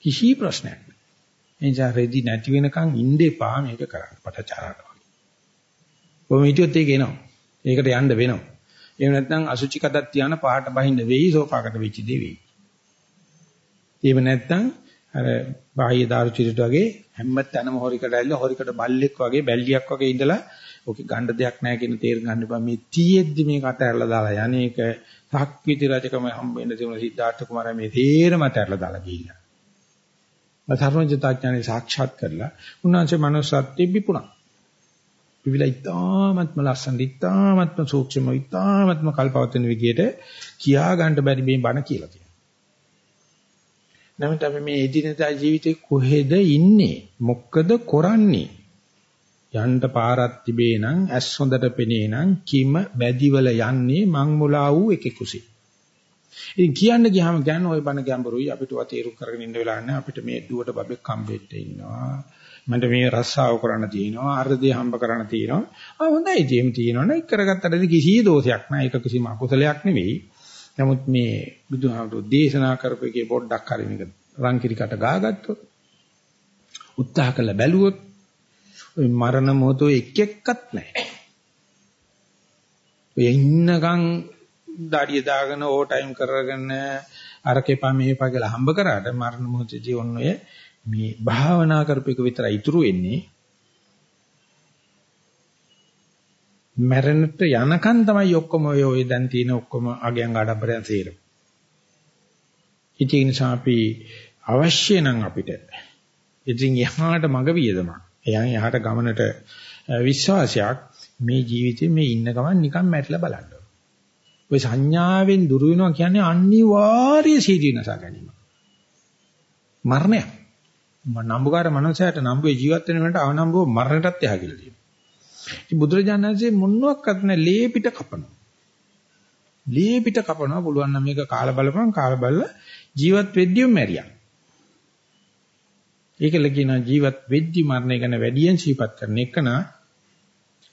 කිසි ප්‍රශ්නයක් නැහැ. එනිසා රෙදි නැති වෙනකන් ඉන්න එපා මේක කරන්න පටචාරාට වගේ. කොහොම හිටියොත් ඒක එනවා. ඒකට යන්න වෙනවා. එහෙම නැත්නම් අසුචි කඩක් තියාන පහට බහින්න වෙයි සෝපාකට වෙච්ච දේ වෙයි. එහෙම නැත්නම් අර බාහ්‍ය දාරුචිරට වගේ හැම තැනම හොරිකට ඇවිල්ලා හොරිකට බල්ලෙක් වගේ බැල්ලියක් වගේ ඉඳලා ඔකේ ගන්න දෙයක් නැහැ කියන තේරුම් ගන්න එපා. මේ තියෙද්දි මේක අතහැරලා දාලා යන්නේක සක්විති රජකම හම්බ වෙන්න තිබුණ සිද්ධාර්ථ කුමාරයා මේ තේරම අතහැරලා දාලා ගිහිල්ලා. සර්වඥතාඥානෙ සාක්ෂාත් කරලා උන්වහන්සේ manussත්වෙ විපුණා. විවිලා ඉතාමත්ම ලස්සන ඉතාමත්ම සූක්ෂම ඉතාමත්ම කල්පවත්වන විදියට කියා ගන්න බැරි මේ බණ කියලා තියෙනවා. නමුත් අපි මේ එදිනදා ජීවිතේ කොහෙද ඉන්නේ? මොකද කරන්නේ? යන්න පාරක් තිබේ නම් ඇස් හොඳට පෙනේ නම් කිම බැදිවල යන්නේ මං මුලා වූ එකෙකුසි. ඉතින් කියන්න ගියාම ගන්න ওই බණ ගැඹුරුයි අපිටව තේරුම් කරගෙන ඉන්න වෙලාවක් නැහැ අපිට මේ දුවට බබෙක් හම්බෙන්න ඉන්නවා. මන්ට මේ රස්සාව කරන්න තියෙනවා ආර්ධය හම්බ කරන්න තියෙනවා. ආ හොඳයි ජීම් තියෙනවනේ කරගත්තට කිසි දෝෂයක් නැහැ ඒක කිසිම අකුසලයක් නෙවෙයි. නමුත් මේ බුදුහාමුදුරු දේශනා කරපු එකේ පොඩ්ඩක් හරි මේක රංකිරිකට ගාගත්තොත් උත්සාහ කළ බැලුවොත් මරණ මොහොතෝ එක් එක්කත් නැහැ. ඔය ඉන්නකම් දාඩිය දාගෙන ඕ ටයිම් කරගෙන අරකේපා මේපා කියලා හම්බ කරාට මරණ මොහොතදී ඔන්න ඔය මේ භාවනා කරපේක විතරයි ඉතුරු වෙන්නේ. මරණට යනකන් තමයි ඔක්කොම ඔය ඔය දැන් තියෙන ඔක්කොම අගයන් ආඩම්බරයන් සේරම. ඉතින් නිසා අපි අවශ්‍ය නම් අපිට ඉතින් යහාට මග වියදමක්. එයන් යහට ගමනට විශ්වාසයක් මේ ජීවිතේ මේ ඉන්න ගමන් නිකන් මැරිලා බලන්න. ඔය සංඥාවෙන් දුර වෙනවා කියන්නේ අනිවාර්ය සීදීනස ගැනීම. මරණය. නම්බුකාර මනුස්සයාට නම්බුවේ ජීවත් වෙන වෙනට අවනම්බුව මරණයටත් යහ කියලා තියෙනවා. ඉතින් බුදුරජාණන්සේ මොනවාක්වත් නැ ලේ පිට කපනවා. ලේ පිට කපනවා පුළුවන් නම් මේක කාලා බලපන් කාලා බලලා ජීවත් වෙද්දිම මැරියා. ඒකල කියන ජීවත් වෙද්දි මරණය ගැන වැඩියෙන් සිහිපත් කරන එක නා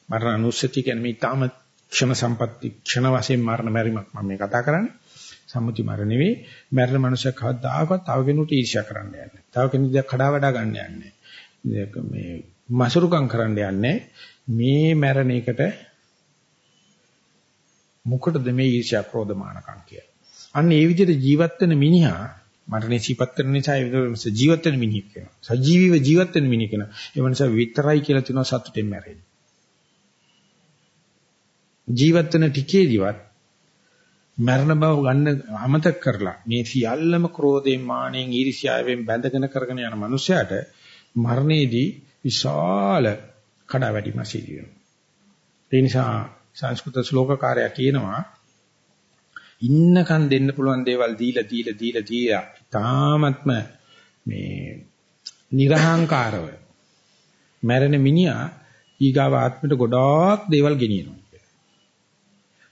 මරණ අනුස්සති කියන්නේ මේ තාම ක්ෂණ සම්පatti ක්ෂණ වශයෙන් මරණ මැරිමක් මම මේ කතා කරන්නේ. සම්මුති මරණ නෙවෙයි. මරණ මනුෂ්‍ය කවදාකවත් තව කෙනෙකුට ඊර්ෂ්‍යා කරන්න යන්නේ තව කෙනෙකුට කඩා වඩා ගන්න යන්නේ මේ මසුරුකම් කරන්න යන්නේ මේ මරණ එකට මොකටද මේ ඊර්ෂ්‍යා ක්‍රෝධ මානකම් කියලා. අන්න ඒ විදිහට ජීවත් වෙන මිනිහා මරණය සිපත් කරන නිසා ඒ ජීවත් වෙන මිනිහෙක් වෙනවා. සජීවීව ජීවත් වෙන මිනිහෙක් වෙනවා. ඒ නිසා විතරයි කියලා තියෙනවා සතුටෙන් මැරෙන්නේ. ජීවත් වෙන ටිකේදීවත් මරණ බව ගන්න අමතක කරලා මේ සියල්ලම ක්‍රෝධයෙන් මානෙන් ඊර්ෂ්‍යාවෙන් බැඳගෙන කරගෙන යන මනුස්සයාට මරණයේදී විශාල කඩාවැටීමක් සිදු වෙනවා. ඒ නිසා සංස්කෘත ශ්ලෝකකාරයා කියනවා ඉන්නකන් දෙන්න පුළුවන් දේවල් දීලා දීලා දීලා දීලා තාමත්ම මේ නිර්හංකාරව මැරෙන මිනිහා ඊගාව ආත්මයට ගොඩාක් දේවල් ගෙනියනවා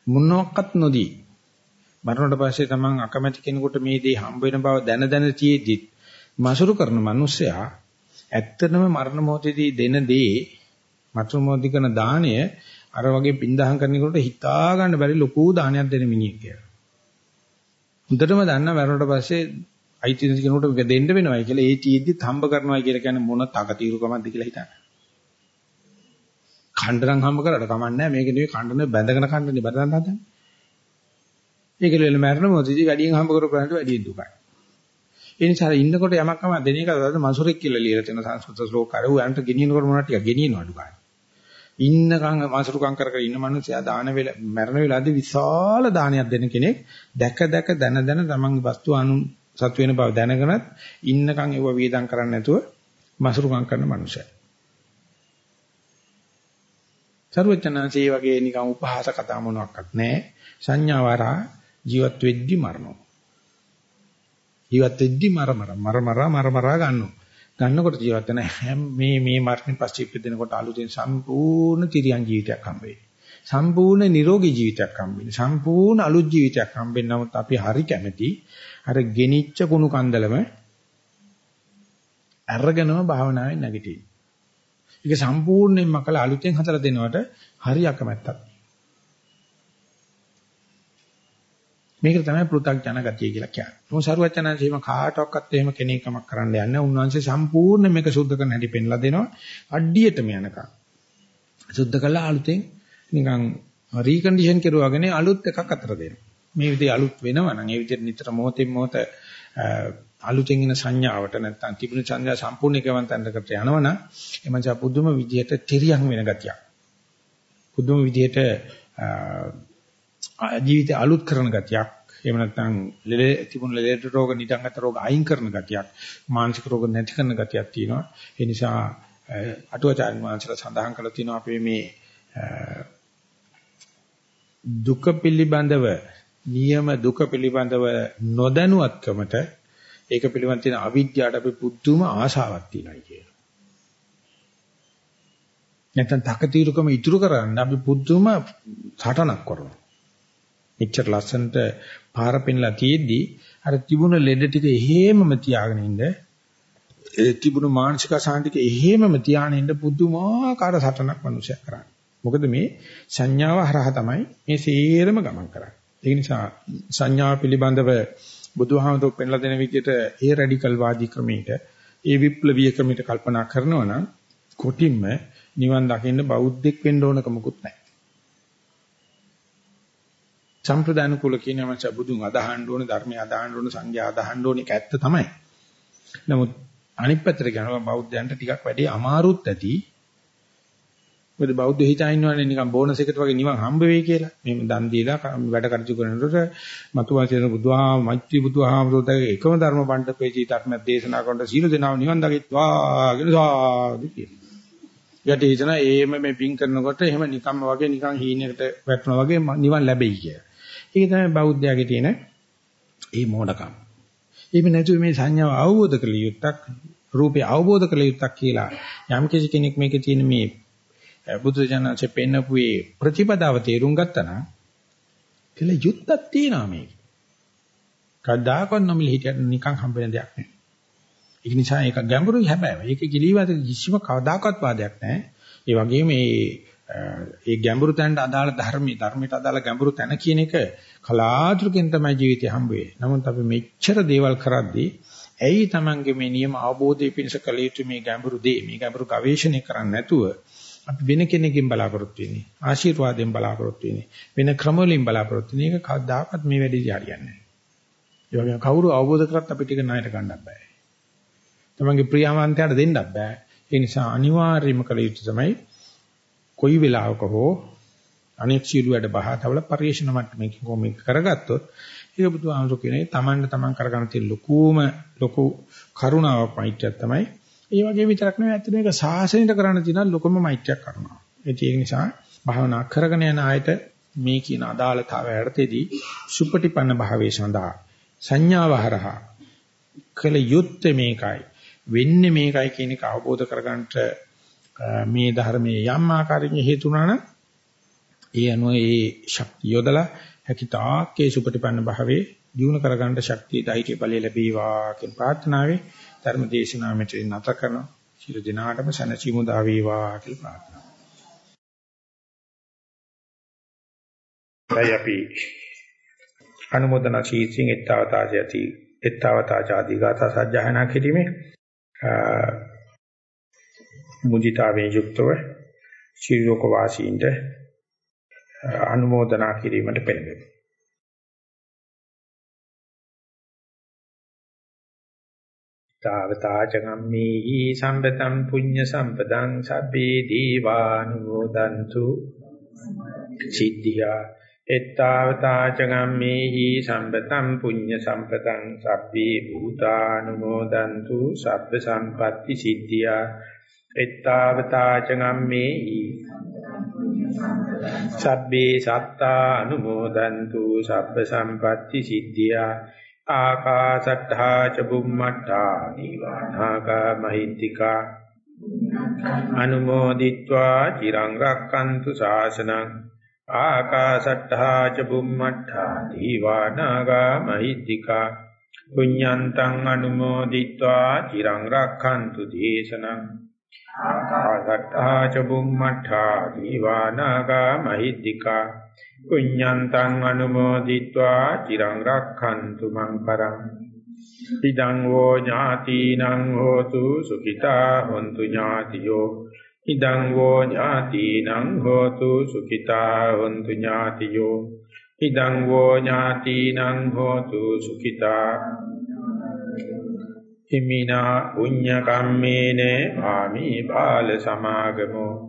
මොනක්වත් නොදී මරණයට පස්සේ තමන් අකමැති කෙනෙකුට මේ දේ හම්බ වෙන බව දැන දැන තියේදි මසුරු කරන මිනිස්සයා ඇත්තටම මරණ මොහොතේදී දෙන දේ මරණ මොහොතේ කරන දාණය අර වගේ පින්දහම් කරනකොට හිතා ගන්න බැරි ලොකු දානයක් දෙන මිනිහෙක් කියලා. හොඳටම දන්නා මරණයට පස්සේ අයිති නැති කෙනෙකුට මේක දෙන්න වෙනවයි කියලා ඒ තීද්දි හම්බ කරනවා කියලා කියන්නේ මොන තකතිරුකමක්ද කියලා හිතන්න. ඛණ්ඩනම් හම්බ කරලා කමන්නේ මේක නෙවෙයි ඛණ්ඩනේ බැඳගෙන ඛණ්ඩනේ බඳන් හදන්නේ. ඒක ලෙල මරණ මොහොතදී වැඩියෙන් හම්බ කරපුවාට වැඩියෙන් දුකයි. ඒ නිසා ඉන්නකොට යමක් කම දෙන එක තමයි මසුරෙක් කියලා ලියලා තියෙන සංස්කෘත ශ්ලෝක අර උයන්ට ගෙනියනකොට මොනවා ටික ගෙනියනවා දුකයි. ඉන්නකම් මාසුරුකම් කර කර ඉන්න මිනිස්සයා දාන වෙල මරණ වෙලාදී විශාල දානයක් දෙන කෙනෙක් දැක දැක දන දන තමන්ගේ වස්තු අනු සතු වෙන බව දැනගෙනත් ඉන්නකම් ඒව වේදම් කරන්නේ නැතුව මාසුරුකම් කරන මිනිසයා. සර්වචනanse වගේ නිකන් උපහාස කතා මොනවත් නැහැ. සංඥාවරා ජීවත් වෙද්දි මරනවා. ජීවත් වෙද්දි මර මර මර මර මර මර ගන්නවා. ගන්නකොට ජීවත් වෙන හැම මේ මේ මරණය පස්සේ ඉපදෙනකොට අලුතෙන් සම්පූර්ණ තිරියන් ජීවිතයක් හම්බ වෙයි. සම්පූර්ණ නිරෝගී ජීවිතයක් හම්බ වෙයි. සම්පූර්ණ අලුත් ජීවිතයක් හම්බ වෙන නමුත් අපි හරි කැමති අර ගෙනිච්ච කුණු කන්දලම අරගෙනම භාවනාවෙන් නැගිටින්න. ඒක සම්පූර්ණයෙන්ම කළ අලුතෙන් හතර දෙනවට හරි අකමැත්තක්. මේක තමයි පෘථග්ජන ගතිය කියලා කියන්නේ. මොකද සරුවචනන්සේම කාටවත් එහෙම කෙනෙක්මක් කරන්න යන්නේ. උන්වහන්සේ සම්පූර්ණ මේක සුද්ධ කරන හැටි පෙන්ලා දෙනවා. අඩියටම යනකම්. සුද්ධ කළා අලුතෙන් නිකන් රීකන්ඩිෂන් කරුවාගෙන අලුත් එකක් අතර දෙනවා. මේ විදිහේ අලුත් වෙනවා නම් ඒ විදිහට නිතර මොහොතින් මොහොත අලුතෙන් එන සංඥාවට නැත්තම් තිබුණු සංඥා සම්පූර්ණ එකවන්තන්කට යනවනම් එමන්ස පුදුම විදිහට තිරියන් වෙන ගතියක්. පුදුම විදිහට ජීවිතය අලුත් කරන ගතියක්. එහෙම නැත්නම් ලෙලේ තිබුණු ලෙලේට රෝග නිදන්ගත රෝග අයින් කරන ගතියක්. මානසික රෝග නැති කරන ගතියක් තියෙනවා. ඒ නිසා අටුවාචාර්ය වංශලා සඳහන් කරලා තියෙනවා අපේ මේ දුක පිළිබඳව නියම දුක පිළිබඳව නොදැනුවත්කමට ඒක පිළිබඳ තියෙන අවිද්‍යාවට අපි පුදුම ආශාවක් තියෙනවා කියලා. නැත්නම් තකතිරුකම ඉතුරු කරන්න අපි පුදුම සටනක් කරනවා. එච්චර ලස්සනට පාර පෙන්ලා තියෙද්දි අර තිබුණ ලෙඩ ටික එහෙමම තියාගෙන ඉන්න ඒ තිබුණු මානසික අසහනටික එහෙමම තියාගෙන ඉන්න පුදුමාකාර සටනක් මිනිසයා කරන්නේ. මොකද මේ සංඥාව හරහා තමයි මේ සේරම ගමන් කරන්නේ. ඒ නිසා සංඥාව පිළිබඳව බුදුහාමුදුරුවෝ පෙන්ලා දෙන විදිහට ඒ රැඩිකල් වාදී ක්‍රමයට ඒ විප්ලවීය ක්‍රමයට කල්පනා කරනවා නම් කොටින්ම නිවන් දකින්න බෞද්ධෙක් වෙන්න ඕනක මොකුත් නැහැ. සම්ප්‍රදාන කුල කියනම බුදුන් අදහන්න ඕනේ ධර්මය අදහන්න ඕනේ සංඝයා අදහන්න ඕනේ ඒක ඇත්ත තමයි. නමුත් අනිත් පැත්තට කියනවා බෞද්ධයන්ට ටිකක් වැඩි අමාරුත් ඇති. මොකද බෞද්ධ හිතා ඉන්නවනේ නිකන් බෝනස් එකට වගේ නිවන් හම්බ වෙයි කියලා. මේ දන් දීලා වැඩ කටයුතු කරනකොට මතුවාචන බුදුහා මෛත්‍රී බුදුහාමරෝතගේ එකම ධර්ම බණ්ඩපේචී ධර්මයක් දේශනා කරනකොට සීල දෙනාව නිවන් දකිත්වා කියලා සාදු කියනවා. යට හිතන එහෙම මේ පින් කරනකොට එහෙම නිකම්ම වගේ නිකන් හීනයකට වැටෙනවා වගේ නිවන් ලැබෙයි කියලා. ඒක තමයි බෞද්ධයාගේ තියෙන ඒ මෝඩකම. එහෙම නැතුව මේ සංඥාව අවබෝධ කළ යුත්තක් රූපේ අවබෝධ කළ යුත්තක් කියලා යම් කෙනෙක් මේකේ තියෙන මේ බුදු දඥාන්සේ පෙන්නපුවේ ප්‍රතිපදාව තේරුම් ගත්තා නම් කියලා යුත්තක් තියෙනවා මේක. කවදාකවත් නොමිල හිටියට නිකන් හම්බ වෙන දෙයක් නෙවෙයි. ඒක නිසා ඒක ගැඹුරුයි හැබැයි. ඒක කිලිවාද කිසිම කවදාකවත් වාදයක් නැහැ. ඒ වගේම මේ ඒ ගැඹුරු තැනට අදාළ ධර්මී ධර්මයට අදාළ ගැඹුරු තැන කියන එක කලාතුරකින් තමයි ජීවිතේ හම්බ වෙන්නේ. නමුත් අපි මෙච්චර දේවල් කරද්දී ඇයි Tamange මේ නියම අවබෝධය පිණිස කළ යුතු මේ ගැඹුරු දේ මේ ගැඹුරු ගවේෂණය කරන්නේ නැතුව අපි වෙන කෙනෙක්ගෙන් බලාපොරොත්තු වෙන්නේ ආශිර්වාදයෙන් බලාපොරොත්තු වෙන්නේ වෙන ක්‍රම වලින් බලාපොරොත්තු වෙන එක කවදාකවත් මේ වැඩේදී හරියන්නේ නැහැ. ඒ වගේම කවුරු අවබෝධ කරත් අපිට ඒක ණයට ගන්නත් බෑ. තමන්ගේ ප්‍රියමන්තයට දෙන්නත් බෑ. ඒ නිසා අනිවාර්යයෙන්ම කළ යුතු තමයි කොයි වෙලාවක හෝ අනෙක් සියලු වැඩ බහා තවල පරිේශන මට්ටමකින් කොහොමද කරගත්තොත් ඒක බුදුහාමුදුරු කියන්නේ තමන්ට තමන් කරගන්න තියෙන ලොකුම ලොකු කරුණාවක් මෛත්‍රියක් තමයි ඒ වගේ විතරක් නෙවෙයි ඇත්තට මේක සාසනෙට කරන්න තියෙන ලොකම මෛත්‍රියක් කරනවා. ඒක නිසා භාවනා කරගෙන යන ආයත මේ කියන අදාළතාවය යටතේදී සුපටිපන්න භාවයේ සඳහා සංඥාව හරහා කළ යුත්තේ මේකයි. වෙන්නේ මේකයි කියන එක අවබෝධ කරගන්නට මේ ධර්මයේ යම් ආකාරයෙන් හේතුණා නම් ඒ අනුව ඒ ශක්තිය යොදලා හැකිතාක්කේ සුපටිපන්න භාවයේ දිනු කරගන්න ශක්තිය ධෛර්ය බලය ලැබේවා කියන ප්‍රාර්ථනාවේ ධර්ම දේශනාව මෙතන නැත කරන සියලු දිනාටම සැනසීම දා වේවා කියලා ප්‍රාර්ථනා. දැන් අපි අනුමೋದන ශීර්ෂයෙන් ettavataajati ettavataajadi ගාථා සජ්ජායනා කිරීමේ මුදිතාවෙන් යුක්තව ශීලෝක වාසීන්ට අනුමೋದනා කිරීමට පෙළඹෙමු. තාවතා චගම්මේහි සම්පතං පුඤ්ඤ සම්පදං සබ්බේ දීවානුමෝදන්තු සිද්ධියා. එත්තාවතා චගම්මේහි සම්පතං පුඤ්ඤ සම්පතං සබ්බේ භූතානුමෝදන්තු සබ්බ සම්පatti සිද්ධියා. එත්තාවතා චගම්මේහි සබ්බේ සත්තා අනුමෝදන්තු සබ්බ සම්පatti සිද්ධියා. ආකාසට්ඨා ච බුම්මට්ඨා දීවානාගා මහිත්‍තිකා අනුමෝදිත්වා චිරං රක්칸තු ශාසනං ආකාසට්ඨා ච බුම්මට්ඨා දීවානාගා මහිත්‍තිකා පුඤ්ඤන්තං අනුමෝදිත්වා චිරං රක්칸තු දේශනං ආකාසට්ඨා ච බුම්මට්ඨා දීවානාගා මහිත්‍තිකා පුඤ්ඤන්තං අනුමෝදිत्वा චිරං රක්ඛන්තු මං පරං. ඉදං වෝ ඥාතිනං හෝතු සුඛිතා හොන්තු ඥාතියෝ. ඉදං වෝ ඥාතිනං හෝතු සුඛිතා හොන්තු ඥාතියෝ. ඉදං වෝ ඥාතිනං හෝතු සුඛිතා. හිමිනා පුඤ්ඤ කම්මේන ආමි බාල සමාගමෝ.